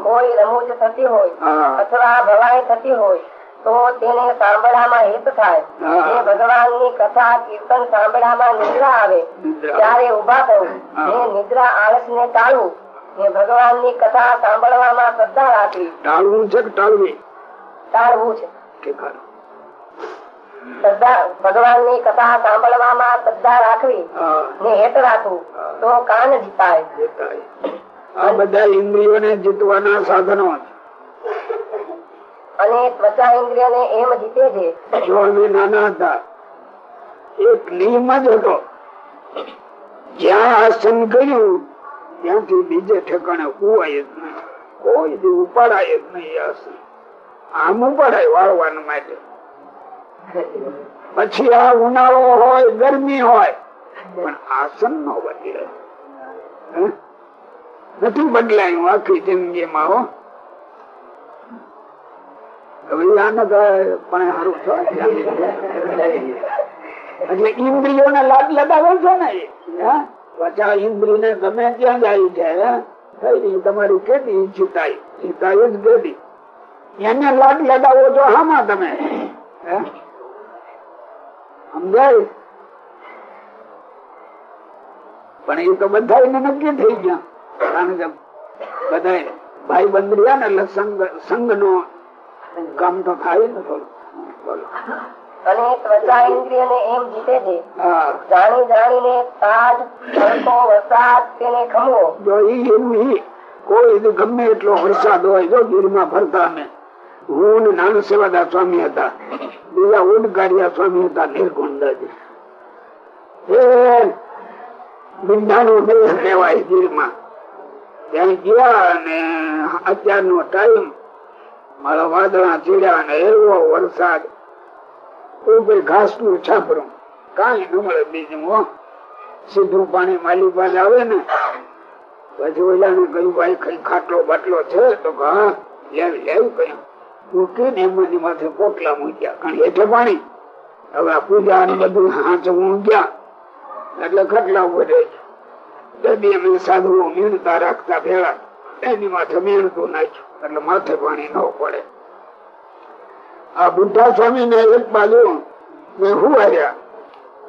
કોઈ રમૂજ થતી હોય અથવા ભવાઈ થતી હોય તો તેને સાંભળવામાં હિત થાય. હા. જે ભગવાનની કથા કીર્તન સાંભળવામાં નિદ્રા આવે ત્યારે ઊભા થવું. એ નિદ્રા આળસ ને ટાળવું ને ભગવાનની કથા સાંભળવામાં શ્રદ્ધા રાખવી ટાળવું છે કે ટાળવી? ટાળવું છે. કે ખરું શ્રદ્ધા કથા સાંભળવામાં શ્રદ્ધા રાખવી ને હેત રાખવું તો કાન જીતાય. આ બધા ઇન્દ્રિયોને જીતવાના સાધનો. અને ત્વચા ઇન્દ્રિયને એમ જીતે છે. જો અમે નાના હતા એક લીમ જ હતો. જ્યાં આસન કર્યું ત્યાંથી બીજે ઠેકાણે ઉવાય જ નહીં. કોઈ ઉપાડાય જ નહીં આમ ઉપાડાય વાળવાનું માટે. પછી આ ઉનાળો હોય, ગરમી હોય, પણ આસન નો બદલે. નથી બદલાયું આખી જિંદગીમાં, હો. હવે પણ સારું. એટલે ઇન્દ્રિયો ને લાભ લગાવે છે ને એ, ઇન્દ્રી ને ગમે ત્યાં જાય છે તમારી કેટલી ચિતાઈ ચિતાઈ જ કેદી એને લાભ લગાવો છો હામાં તમે સમજાય? પણ એ તો બધા નક્કી થઈ ગયા. કારણ કે બધા ભાઈ બંધ રહ્યા ને એટલે સંઘ સંઘ નો કામ તો થાય ને થોડું. બોલો. અને ત્વચા ઇન્દ્રિયને એમ જીતે છે. જાણી જાણી ને તાજ તડકો વરસાદ તેને ખમવો. કોઈ ગમે એટલો વરસાદ હોય જો ગીરમાં ફરતા અમે હું ને. નાનું સેવાદા સ્વામી હતા. બીજા ઉડગાડિયા સ્વામી હતા નિર્ગુંડાજી એ બિંદાનો દેહ કહેવાય ગીરમાં. ત્યાં ગયા અને અત્યારનો ટાઈમ મારા વાદળા ચીડ્યા અને એવો વરસાદ ઉપર ઘાસનું છાપરું. કઈ ન મળે બીજું સીધું પાણી માલી પાસે આવે ને, પછી ઓલા ને કહ્યું, ભાઈ, કઈ ખાટલો બાટલો છે? તો હા, લેવી, લેવું કહ્યું મૂકીને એમની માથે પોટલા મૂક્યા. કારણ એટલે પાણી. હવે આ ને બધું હાચવું ગયા. એટલે ખાટલા ઉપર રહે અમે સાધુઓ મીણતા રાખતા ભેળા. એની માથે મીણતું નાખ્યું. એટલે માથે પાણી ન પડે. આ બુદ્ધા સ્વામી ને એક બાજુ મેં હુવાર્યા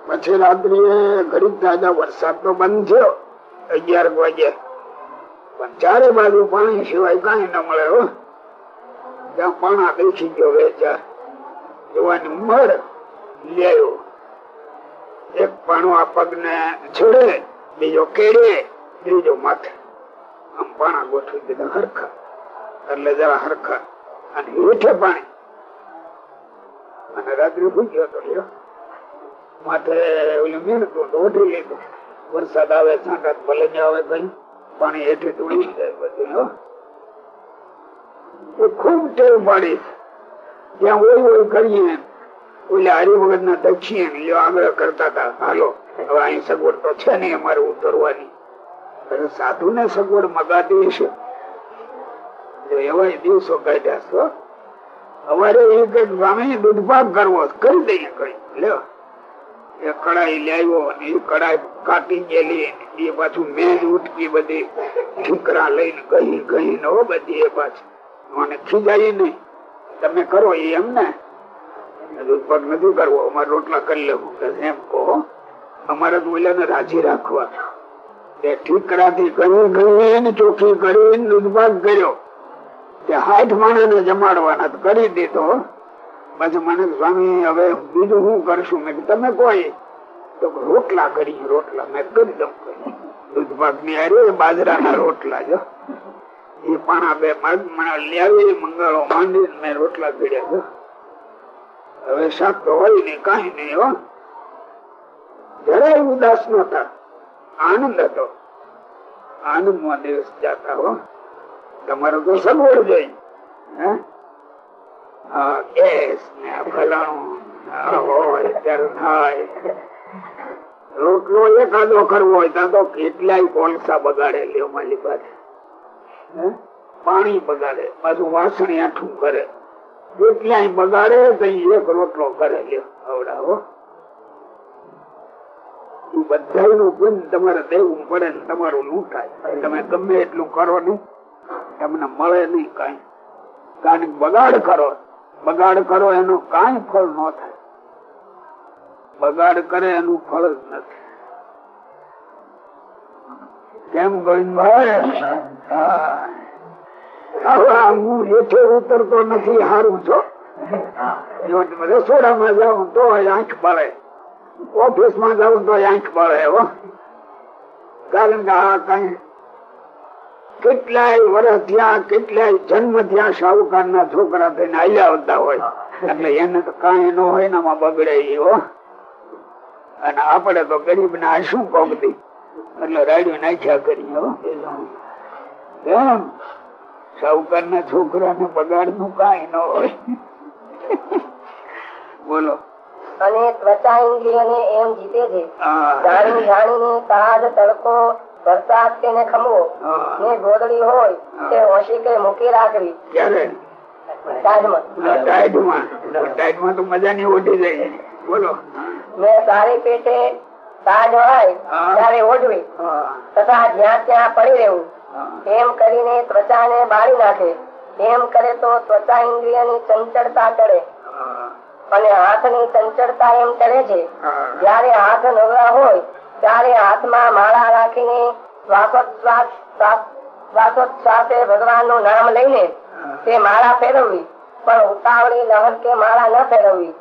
પછી રાત્રિ ગરીબ દાદા વરસાદ તો બંધ થયો, અગિયાર વાગે. પણ ચારે બાજુ પાણી સિવાય કઈ ન મળે હો. ત્યાં પાણા બેસી ગયો વેચાર જોવાની મર લેયો એક પાણો આ પગ ને છોડે, બીજો કેડે, ત્રીજો માથે. આમ પાણા ગોઠવી દીધા હરખા. એટલે જરા હરખા. અને હેઠે પાણી. અને રાત્રે ભૂગ્યો તો લ્યો માથે ઓલું મીણતું તો ઓઢી લીધું. વરસાદ આવે સાંઠ ભલે આવે કઈ, પાણી હેઠે તોડી જાય બધું ખૂબ ટેવ પાડી ત્યાં ઓય ઓય કરીએ ઓલા હરિભગત ના દક્ષિણ લ્યો આગળ કરતા હતા, હાલો, હવે અહીં સગવડ તો છે નહીં અમારે ઉતરવાની. સાધુ ને સગવડ મગાતી જો એવા દિવસો કાઢ્યા છો અમારે એ સ્વામી દૂધપાક કરવો કરી દઈએ કઈ લ્યો એ કડાઈ લાવ્યો અને એ કડાઈ કાટી ગયેલી એ પાછું મેં ઉઠકી બધી ઠીકરા લઈને કહી ગઈ નો બધી એ પાછી. મને ખીજાય નહીં. તમે કરો એ એમ ને. દૂધપાક નથી કરવો. અમારે રોટલા કરી લેવું કે એમ કહો. અમારે તો ઓલાને રાજી રાખવા ઠીકરાથી કહી ગઈ ચોખ્ખી કરીને દૂધપાક કર્યો. તે હાથ માણસ જમાડવાના કરી દીધો. પછી મને સ્વામી, હવે બીજું શું કરશું? મેં તમે કોઈ. તો રોટલા કરી રોટલા. મેં કરી દઉં દૂધ પાકની બાજરાના રોટલા જો. એ પાણા બે લાવી મંગળો માંડી મેં રોટલા કર્યા છો હવે શાક હોય ને કઈ નહીં, હો. જરાય ઉદાસ નતા આનંદ હતો. આનંદમાં દિવસ જાતા, હો. તમારો તો સગવડ જોઈ ગેસ ને ફલાણું હોય, ત્યારે થાય. રોટલો એકાદો કરવો હોય, ત્યાં તો કેટલાય કોલસા બગાડે લ્યો માલી પાસે. પાણી બગાડે, પાછું વાસણી આઠું કરે. કેટલાય બગાડે તો એક રોટલો કરે લ્યો. આવડાવો. બધા નું પુણ્ય તમારે દેવું પડે ને તમારું લૂંટાય. તમે ગમે એટલું કરો ને તમને મળે નહીં કઈ. કારણ બગાડ કરો. બગાડ કરો એનું કઈ ફળ ન થાય. બગાડ કરે એનું ફળ જ નથી. કેમ ગોવિંદભાઈ? હું હેઠે ઉતરતો નથી, હારું છો? રસોડામાં જાઉં તો આંખ પડે ઓફિસમાં જાઉં તો આંખ પડે કારણ કે આ કઈ કેટલાય વર્ષ ત્યાં કેટલાય જન્મ ત્યાં શાહુકાર ના છોકરા થઈને આલ્યા આવતા હોય. એટલે એને તો કઈ ન હોય ને બગડે અને આપડે તો ગરીબ ના શું કોકતી એટલે રાડ્યું નાખ્યા કરીએ શાહુકાર ના છોકરા ને બગાડનું કઈ ન હોય. બોલો. અને ત્વચા ઇન્દ્રિયોને એમ જીતે છે. જાણી જાણીને તાજ તડકો વરસાદ તેને ખમવો ને ગોદડી હોય તે ઓછી કે મૂકી રાખવી. ક્યારે? તાજમાં ટાઈડમાં. ટાઈડમાં તો મજા નહીં ઓઢી જાય. બોલો. ને સારી પેટે તાજ હોય ત્યારે ઓઢવી. તથા જ્યાં ત્યાં પડી રહેવું. એમ કરીને ત્વચાને બાળી નાખે. એમ કરે તો ત્વચા ઇન્દ્રિયની ચંચળતા ચડે. અને અને હાથની ચંચળતા એમ ચડે છે. જયારે હાથ નવરા હોય ત્યારે હાથમાં માળા રાખીને શ્વાસોચ્છ્વાસે ભગવાનનું ભગવાનનું નામ લઈને તે માળા ફેરવવી. પણ ઉતાવળી લહર કે માળા ન ફેરવવી.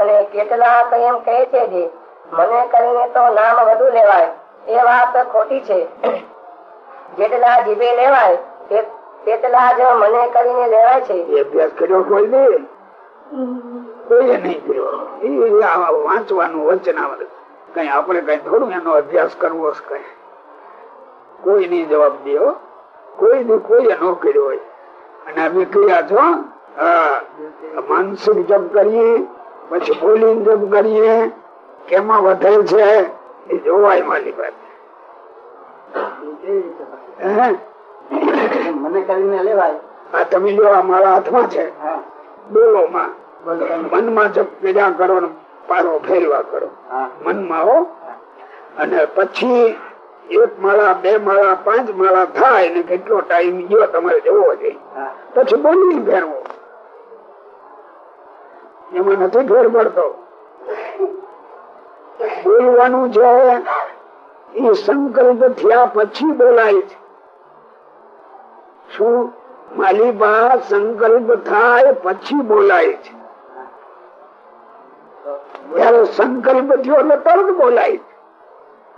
અને કેટલાક એમ કહે છે જે મને કરીને તો નામ વધુ લેવાય. એ વાત ખોટી છે. જેટલા જીભે લેવાય તેટલા જ મને કરીને લેવાય છે. એ અભ્યાસ કર્યો કોઈ નહીં? કોઈએ નહીં કર્યો. એ વાંચવાનું વચનાવર કઈ આપણે કઈ થોડું એનો અભ્યાસ કરવો છે કઈ? કોઈ નહીં જવાબ દો કોઈ ની કોઈ ન કર્યો હોય. અને અમે ક્રિયા છો હા માનસિક જપ કરીએ પછી બોલી જપ કરીએ કેમાં વધે છે એ જોવાય મારી પાસે. હે? મને કરીને લેવાય. આ તમે જો મારા હાથમાં છે. બોલો માં. મનમાં જપ કર્યા કરો ને પારો ફેરવા કરો. મનમાં હો. અને પછી એક માળા બે માળા પાંચ માળા થાય ને કેટલો ટાઈમ ગયો તમારે જવો જોઈએ પછી બોલી ફેરવો. એમાં નથી ફેર પડતો. બોલવાનું છે એ સંકલ્પ થયા પછી બોલાય છે. શું? માલી બા સંકલ્પ થાય પછી બોલાય છે. જયારે સંકલ્પ થયો એટલે તરત બોલાય.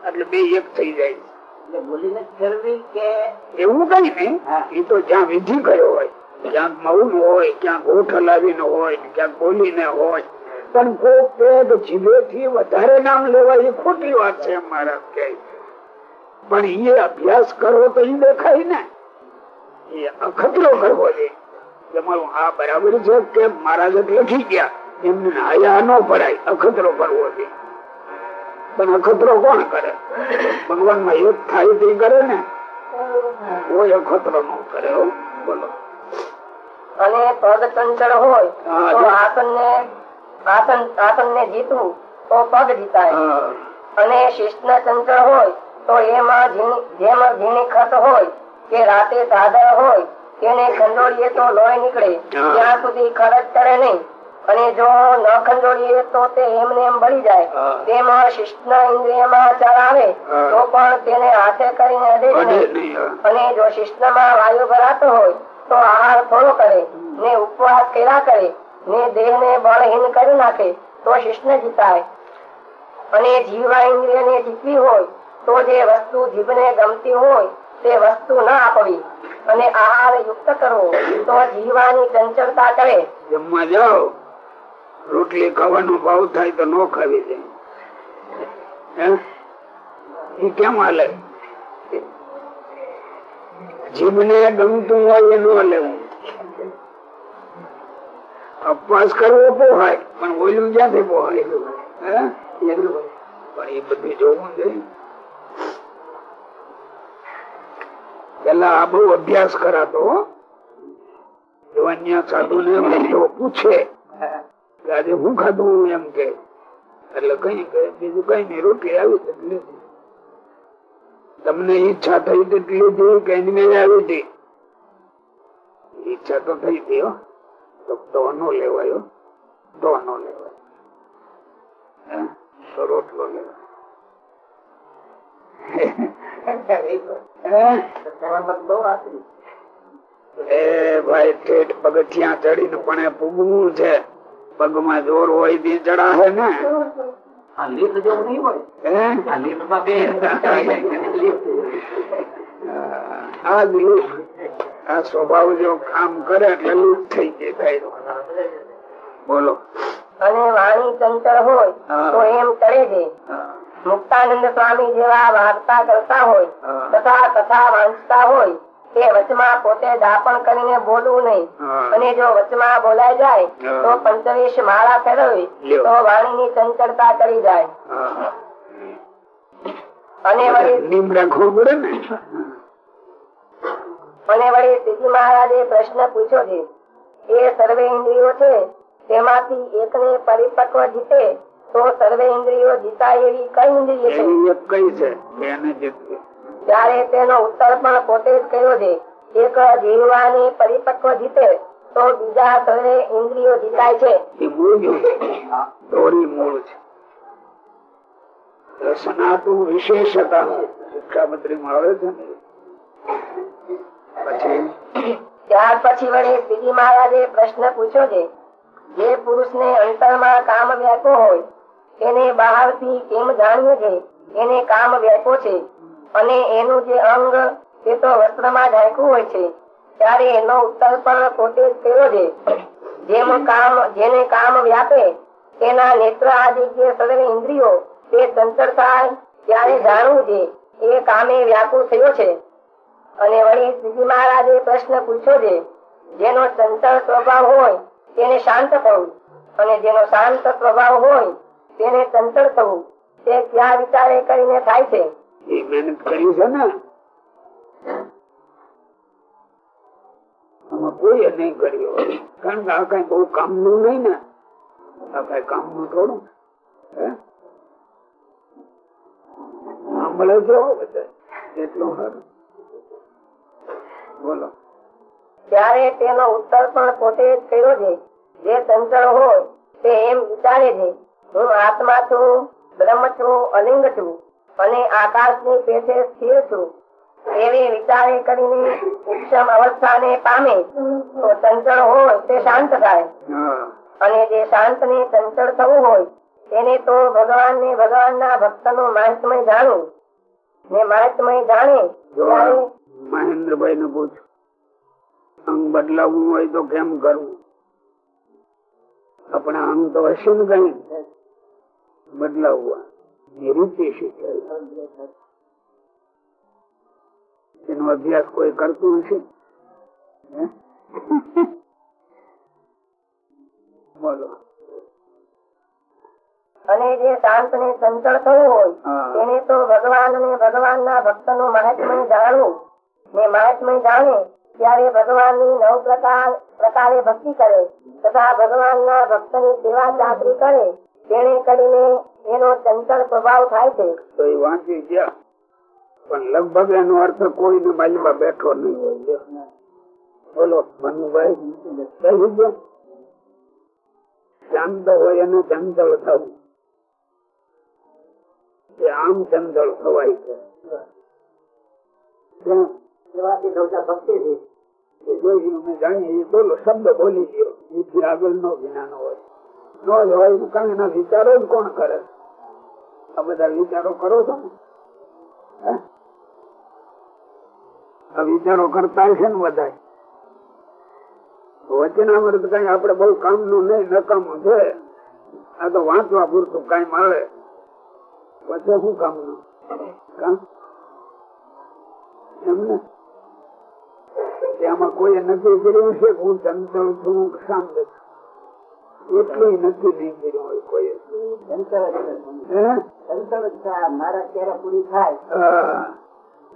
એટલે બે એક થઈ જાય. એવું કઈ નઈ. એ તો જ્યાં વિધિ કર્યો હોય ક્યાંક મૌન હોય ક્યાંક ગોઠ હલાવીને હોય ક્યાંક બોલીને હોય. પણ કોક જીભે થી વધારે નામ લેવાય એ ખોટી વાત છે મારા કે પણ એ અભ્યાસ કરવો તો એ દેખાય ને. એ અખતરો કરવો છે. કે મારું આ બરાબર છે કે મહારાજ લખી ગયા. એમને આયા ન પડાય અખતરો કરવો છે. પણ અખતરો કોણ કરે? ભગવાનમાં યુદ્ધ થાય તે કરે ને કોઈ અખતરો ન કરે બોલો. અને પગ ચંચળ હોય તો આસન ને આસન આસન ને જીતવું તો પગ જીતાય. અને શિષ્ટ ચંચળ હોય તો એમાં જેમાં ઝીણી ખત હોય કે રાતે સાદર હોય તેને ખંડોળીએ તો લોહી નીકળે. ત્યાં સુધી ખરચ કરે નહીં. અને જો ન ખંજોડીએ તો તે એમને એમ બળી જાય. તેમાં શિષ્ટ ઇન્દ્રિયમાં આચાર આવે તો પણ તેને હાથે કરીને અડે. અને જો શિષ્ટમાં વાયુ ભરાતો હોય તો આહાર થોડો કરે? ને ઉપવાસ કર્યા કરે? ને દેહ ને બળહીન કરી નાખે તો શિષ્ણ જીતાય. અને જીવા ઇન્દ્રિય ને જીતવી હોય તો જે વસ્તુ જીભને ગમતી હોય તે વસ્તુ ના આપવી. અને આહાર યુક્ત કરવો તો જીવાની ચંચળતા કરે જમવા જાઓ. રોટલી ખાવાનો ભાવ થાય તો ન ખાવી જાય? એ કેમ હાલે? જીભને ગમતું હોય એ ન લેવું અપવાસ કરવો પોહાય, પણ ઓલું જ્યાંથી પોહાય? પણ એ બધું જોવું જોઈએ પેલા આ બહુ અભ્યાસ કરાતો સાધુ ને પૂછે આજે હું ખાધું એમ કે, એટલે કઈ કે બીજું કઈ નહીં રોટલી આવી તેટલી તમને ઈચ્છા થઈ તેટલી જ કે એની મેં આવી હતી. ઈચ્છા તો થઈ હતી હો. તો તો લેવાયો ધોનો લેવાય. હે? તો રોટલો લેવાય. હે? એ ભાઈ ઠેઠ પગથિયા ચડીને પણ પૂગવું છે. પગમાં જોર હોય તે ચડાવે ને આ લીફ જેવું નહીં હોય હે? આ લીફમાં બે આ જ લૂપ. આ સ્વભાવ જો કામ કરે એટલે લૂપ થઈ જાય બોલો અને વાણી ચંચળ હોય હા. તો એમ કરે છે મુક્તાનંદ સ્વામી જેવા વાર્તા કરતા હોય. તથા કથા વાંચતા હોય તે વચમાં પોતે દાપણ કરીને બોલવું નહીં. અને જો વચમાં બોલાય જાય તો પંચવીસ માળા ફેરવી તો વાણી ની ચંચળતા કરી જાય. અને અને વળી શ્રીજી મહારાજે પ્રશ્ન પૂછ્યો છે એ સર્વે ઇન્દ્રિયો છે? તેમાંથી એકને પરિપક્વ જીતે તો સર્વે ઇન્દ્રિયો જીતાય એવી કઈ ઇન્દ્રિય છે? કઈ છે? ત્યારે તેનો ઉત્તર પણ પોતે જ કહ્યો છે. એક જીવવાની પરિપક્વ જીતે તો બીજા સર્વે ઇન્દ્રિયો જીતાય છે. એ મૂળ જો દોરી મૂળ છે. એટલે સનાતન વિશેષતા. શિક્ષાપત્રીમાં આવે છે પછી? ત્યાર પછી વળી શ્રીજી મહારાજે પ્રશ્ન પૂછ્યો છે. જે પુરુષ ને અંતરમાં કામ વ્યાપો હોય તેને બહારથી કેમ જાણ્યું છે? એને કામ વ્યાપો છે? અને એનું જે અંગ, એ તો વસ્ત્રમાં ઢાંક્યું હોય છે. ત્યારે એનો ઉત્તર પણ પોતે કર્યો છે. જેમ કામ, જેને કામ વ્યાપે, તેના નેત્ર આદિ જે સદન ઇન્દ્રિયો, તે તંત્ર થાય ત્યારે જાણવું છે, એ કામે વ્યાકુળ થયો છે. અને વળી શ્રીજી મહારાજે પ્રશ્ન પૂછ્યો છે, જેનો ચંચળ સ્વભાવ હોય, તેને શાંત થવું અને જેનો શાંત સ્વભાવ હોય, તેને ચંચળ થવું. તે ક્યાં વિચારે કરીને થાય છે? એ મહેનત કરી છે ને કોઈ નહીં કર્યો કારણ કે આ કઈ બહુ કામનું નહીં ને, આ કઈ કામનું થોડું? સાંભળે છો બધા. એટલું સારું. બોલો. ત્યારે તેનો ઉત્તર પણ પોતે જ કર્યો છે, જે ચંચળ હોય તે એમ વિચારે છે, હું આત્મા છું, બ્રહ્મ છું, અલિંગ છું અને આકાશની પેઠે સ્થિર છું. એવી વિચારે કરીને ઉપશમ અવસ્થાને પામે તો ચંચળ હોય તે શાંત થાય. અને જે શાંત ને ચંચળ થવું હોય તેને તો ભગવાન ને ભગવાન ના ભક્તનું મહાત્મય જાણવું ને મહાત્મય જાણે મહેન્દ્રભાઈ ને પૂછ અંગ બદલાવવું હોય તો કેમ કરવું? આપણા અંગ તો હશે ને કઈ? બદલાવવા એનો અભ્યાસ કોઈ કરતું હશે? બોલો. અને જે શાંત ને ચંચળ થયું હોય એને તો ભગવાન ને ભગવાન ના ભક્તનું મહાત્મય જાણવું. ને મહાત્મય જાણે ત્યારે ભગવાનની નવ પ્રકાર પ્રકારે ભક્તિ કરે. તથા ભગવાન ના ભક્તની સેવા ચાકરી કરે. તેને કરીને એનો ચંચળ પ્રભાવ થાય છે. તો એ વાંચી ગયા. પણ લગભગ એનો અર્થ કોઈને બાજુમાં બેઠો નહીં હોય. બોલો મનુભાઈ. શાંત હોય એને ચંચળ થવું. એ આમ ચંચળ થવાય છે. શબ્દ બોલી ગયો. આગળ નો જ્ઞાન હોય. એના વિચારો જ કોણ કરે? આ બધા વિચારો કરો છો વિચારો કરતા છે ને બધા વચનામૃત કઈ આપડે બહુ કામનું નહીં, નકામું છે. આ તો વાંચવા પૂરતું કઈ મળે. પછી શું કામનું કામ એમને? તેમાં કોઈ નક્કી કર્યું છે હું ચંચળ છું શાંત છું? એટલું નથી નહીં હોય કોઈ. મારા ક્યારે પૂરી થાય.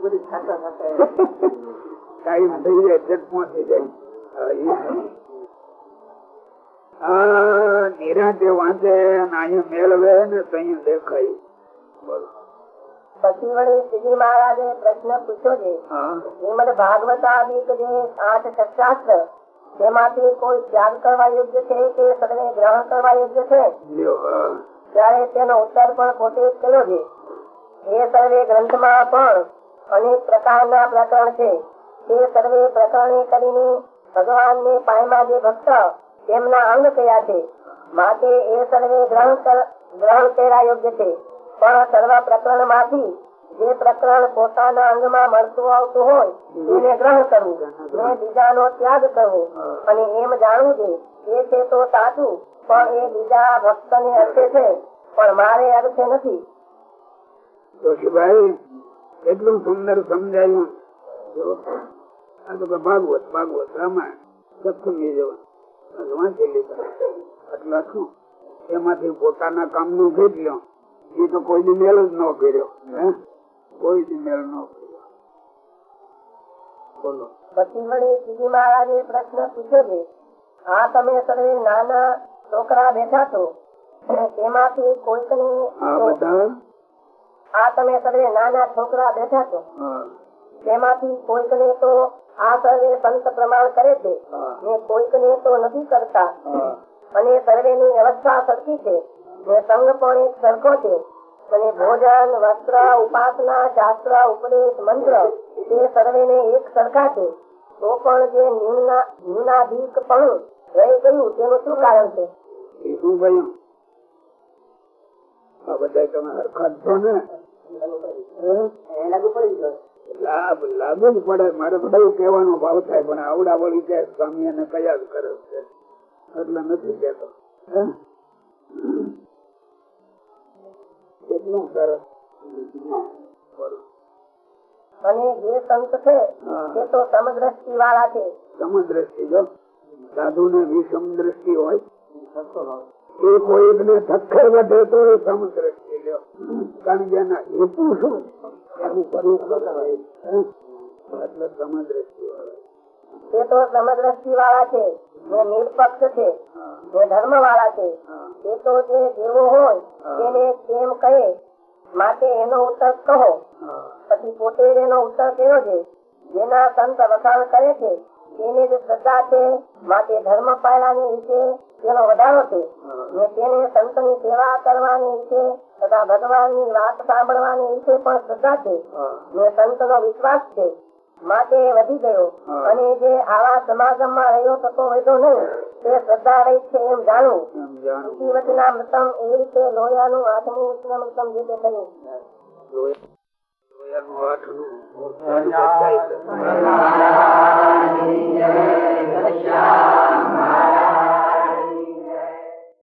પૂરી થતા થતા ટાઈમ થઈ જાય જટ પહોંચી જાય. હા, ઈ છે. આ નિરાંતે વાંચે અહીંયા મેળવે ને તો અહીંયા દેખાય. પછી વળી શ્રીજી મહારાજે પ્રશ્ન પૂછ્યો છે શ્રીમદ ભાગવતાદિક જે આઠ સત્શાસ્ત્ર તેમાંથી કોઈ ત્યાગ કરવા યોગ્ય છે કે સર્વે ગ્રહણ કરવા યોગ્ય છે. ત્યારે તેનો ઉત્તર પણ પોતે કર્યો છે. એ સર્વે ગ્રંથમાં પણ અનેક પ્રકારના પ્રકરણ છે. તે સર્વે પ્રકરણે કરીને ભગવાનને પાયમાં જે ભક્ત તેમના અંગ કયા છે માટે એ સર્વે ગ્રહણ કર- ગ્રહણ કર્યા યોગ્ય છે. પણ સર્વ પ્રકરણમાંથી જે પ્રકરણ પોતાના અંગમાં મળતું આવતું હોય એને ગ્રહણ કરવું. ને બીજાનો ત્યાગ કરવો. અને એમ જાણવું છે એ છે તો સાચું પણ એ બીજા ભક્ત ને અર્થે છે. પણ મારે અર્થે નથી. જોશીભાઈ કેટલું સુંદર સમજાયું. આ તો ભાગવત ભાગવત રામાયણ સત્સંગી જેવા. વાંચી લીધા. એટલે શું? એમાંથી પોતાના કામનું લ્યો. એ તો કોઈ મેળ જ ન કર્યો. હે? કોઈ જ મેળ ન બોલો. પછી વળી શ્રીજી મહારાજે પ્રશ્ન પૂછ્યો છે આ તમે સર્વે નાના છોકરા બેઠા છો તેમાંથી કોઈકને આ બધા? આ તમે સર્વે નાના છોકરા બેઠા છો તેમાંથી કોઈકને તો આ સર્વે સંત પ્રમાણ કરે છે ને કોઈકને તો નથી કરતા. અને અને સર્વેની વ્યવસ્થા સરખી છે ને સંઘ પણ એક સરખો છે અને ભોજન વસ્ત્ર ઉપાસના શાસ્ત્ર ઉપદેશ મંત્ર તે સર્વેને એક સરખા છે તો પણ જે ન્યૂનાધિક પણ રહી ગયું તેનું શું કારણ છે? શું આ બધા તમે હરખા છો પડી ગયો લાગુ જ પડે, મારે તો બહુ કહેવાનો ભાવ થાય, પણ આવડા વળી સ્વામી એને કયા કરે છે? એટલે નથી કેતો? કેટલું સરસ. અને જે સંત છે. તે તો સમદ્રષ્ટિ વાળા છે. સમદ્રષ્ટિ જો. સાધુ ને વિષમ દ્રષ્ટિ હોય એ કોઈ ને ધક્કર વધે તો એ સમદ્રષ્ટિ લ્યો કારણ કે એના હેતુ શું? એનું કરવું? એટલે સમદ્રષ્ટિ તે તો સમદ્રષ્ટિ વાળા છે, જે નિરપક્ષ છે, જે ધર્મ વાળા છે. તે તો જે જેવો હોય તેને તેમ કહે? માટે એનો ઉત્તર કહો. પછી પોતે એનો ઉત્તર કયો છે? જેના સંત વખાણ કરે છે તેને જ શ્રદ્ધા છે, માટે ધર્મ પાળાની વિશે તેનો વધારો છે. ને તેને સંતની સેવા કરવાની વિશે તથા ભગવાનની વાત સાંભળવાની વિશે પણ શ્રદ્ધા છે. ને સંતનો વિશ્વાસ છે. માટે વધી ગયો. અને જે આવા સમાગમમાં રહ્યો થતો વધો નહીં તે શ્રદ્ધા રહી છે એમ જાણું. ના મૃતમ એ રીતે લોયા નું આઠમું ઉષ્ણ મૃતમ જે થયું. લોયા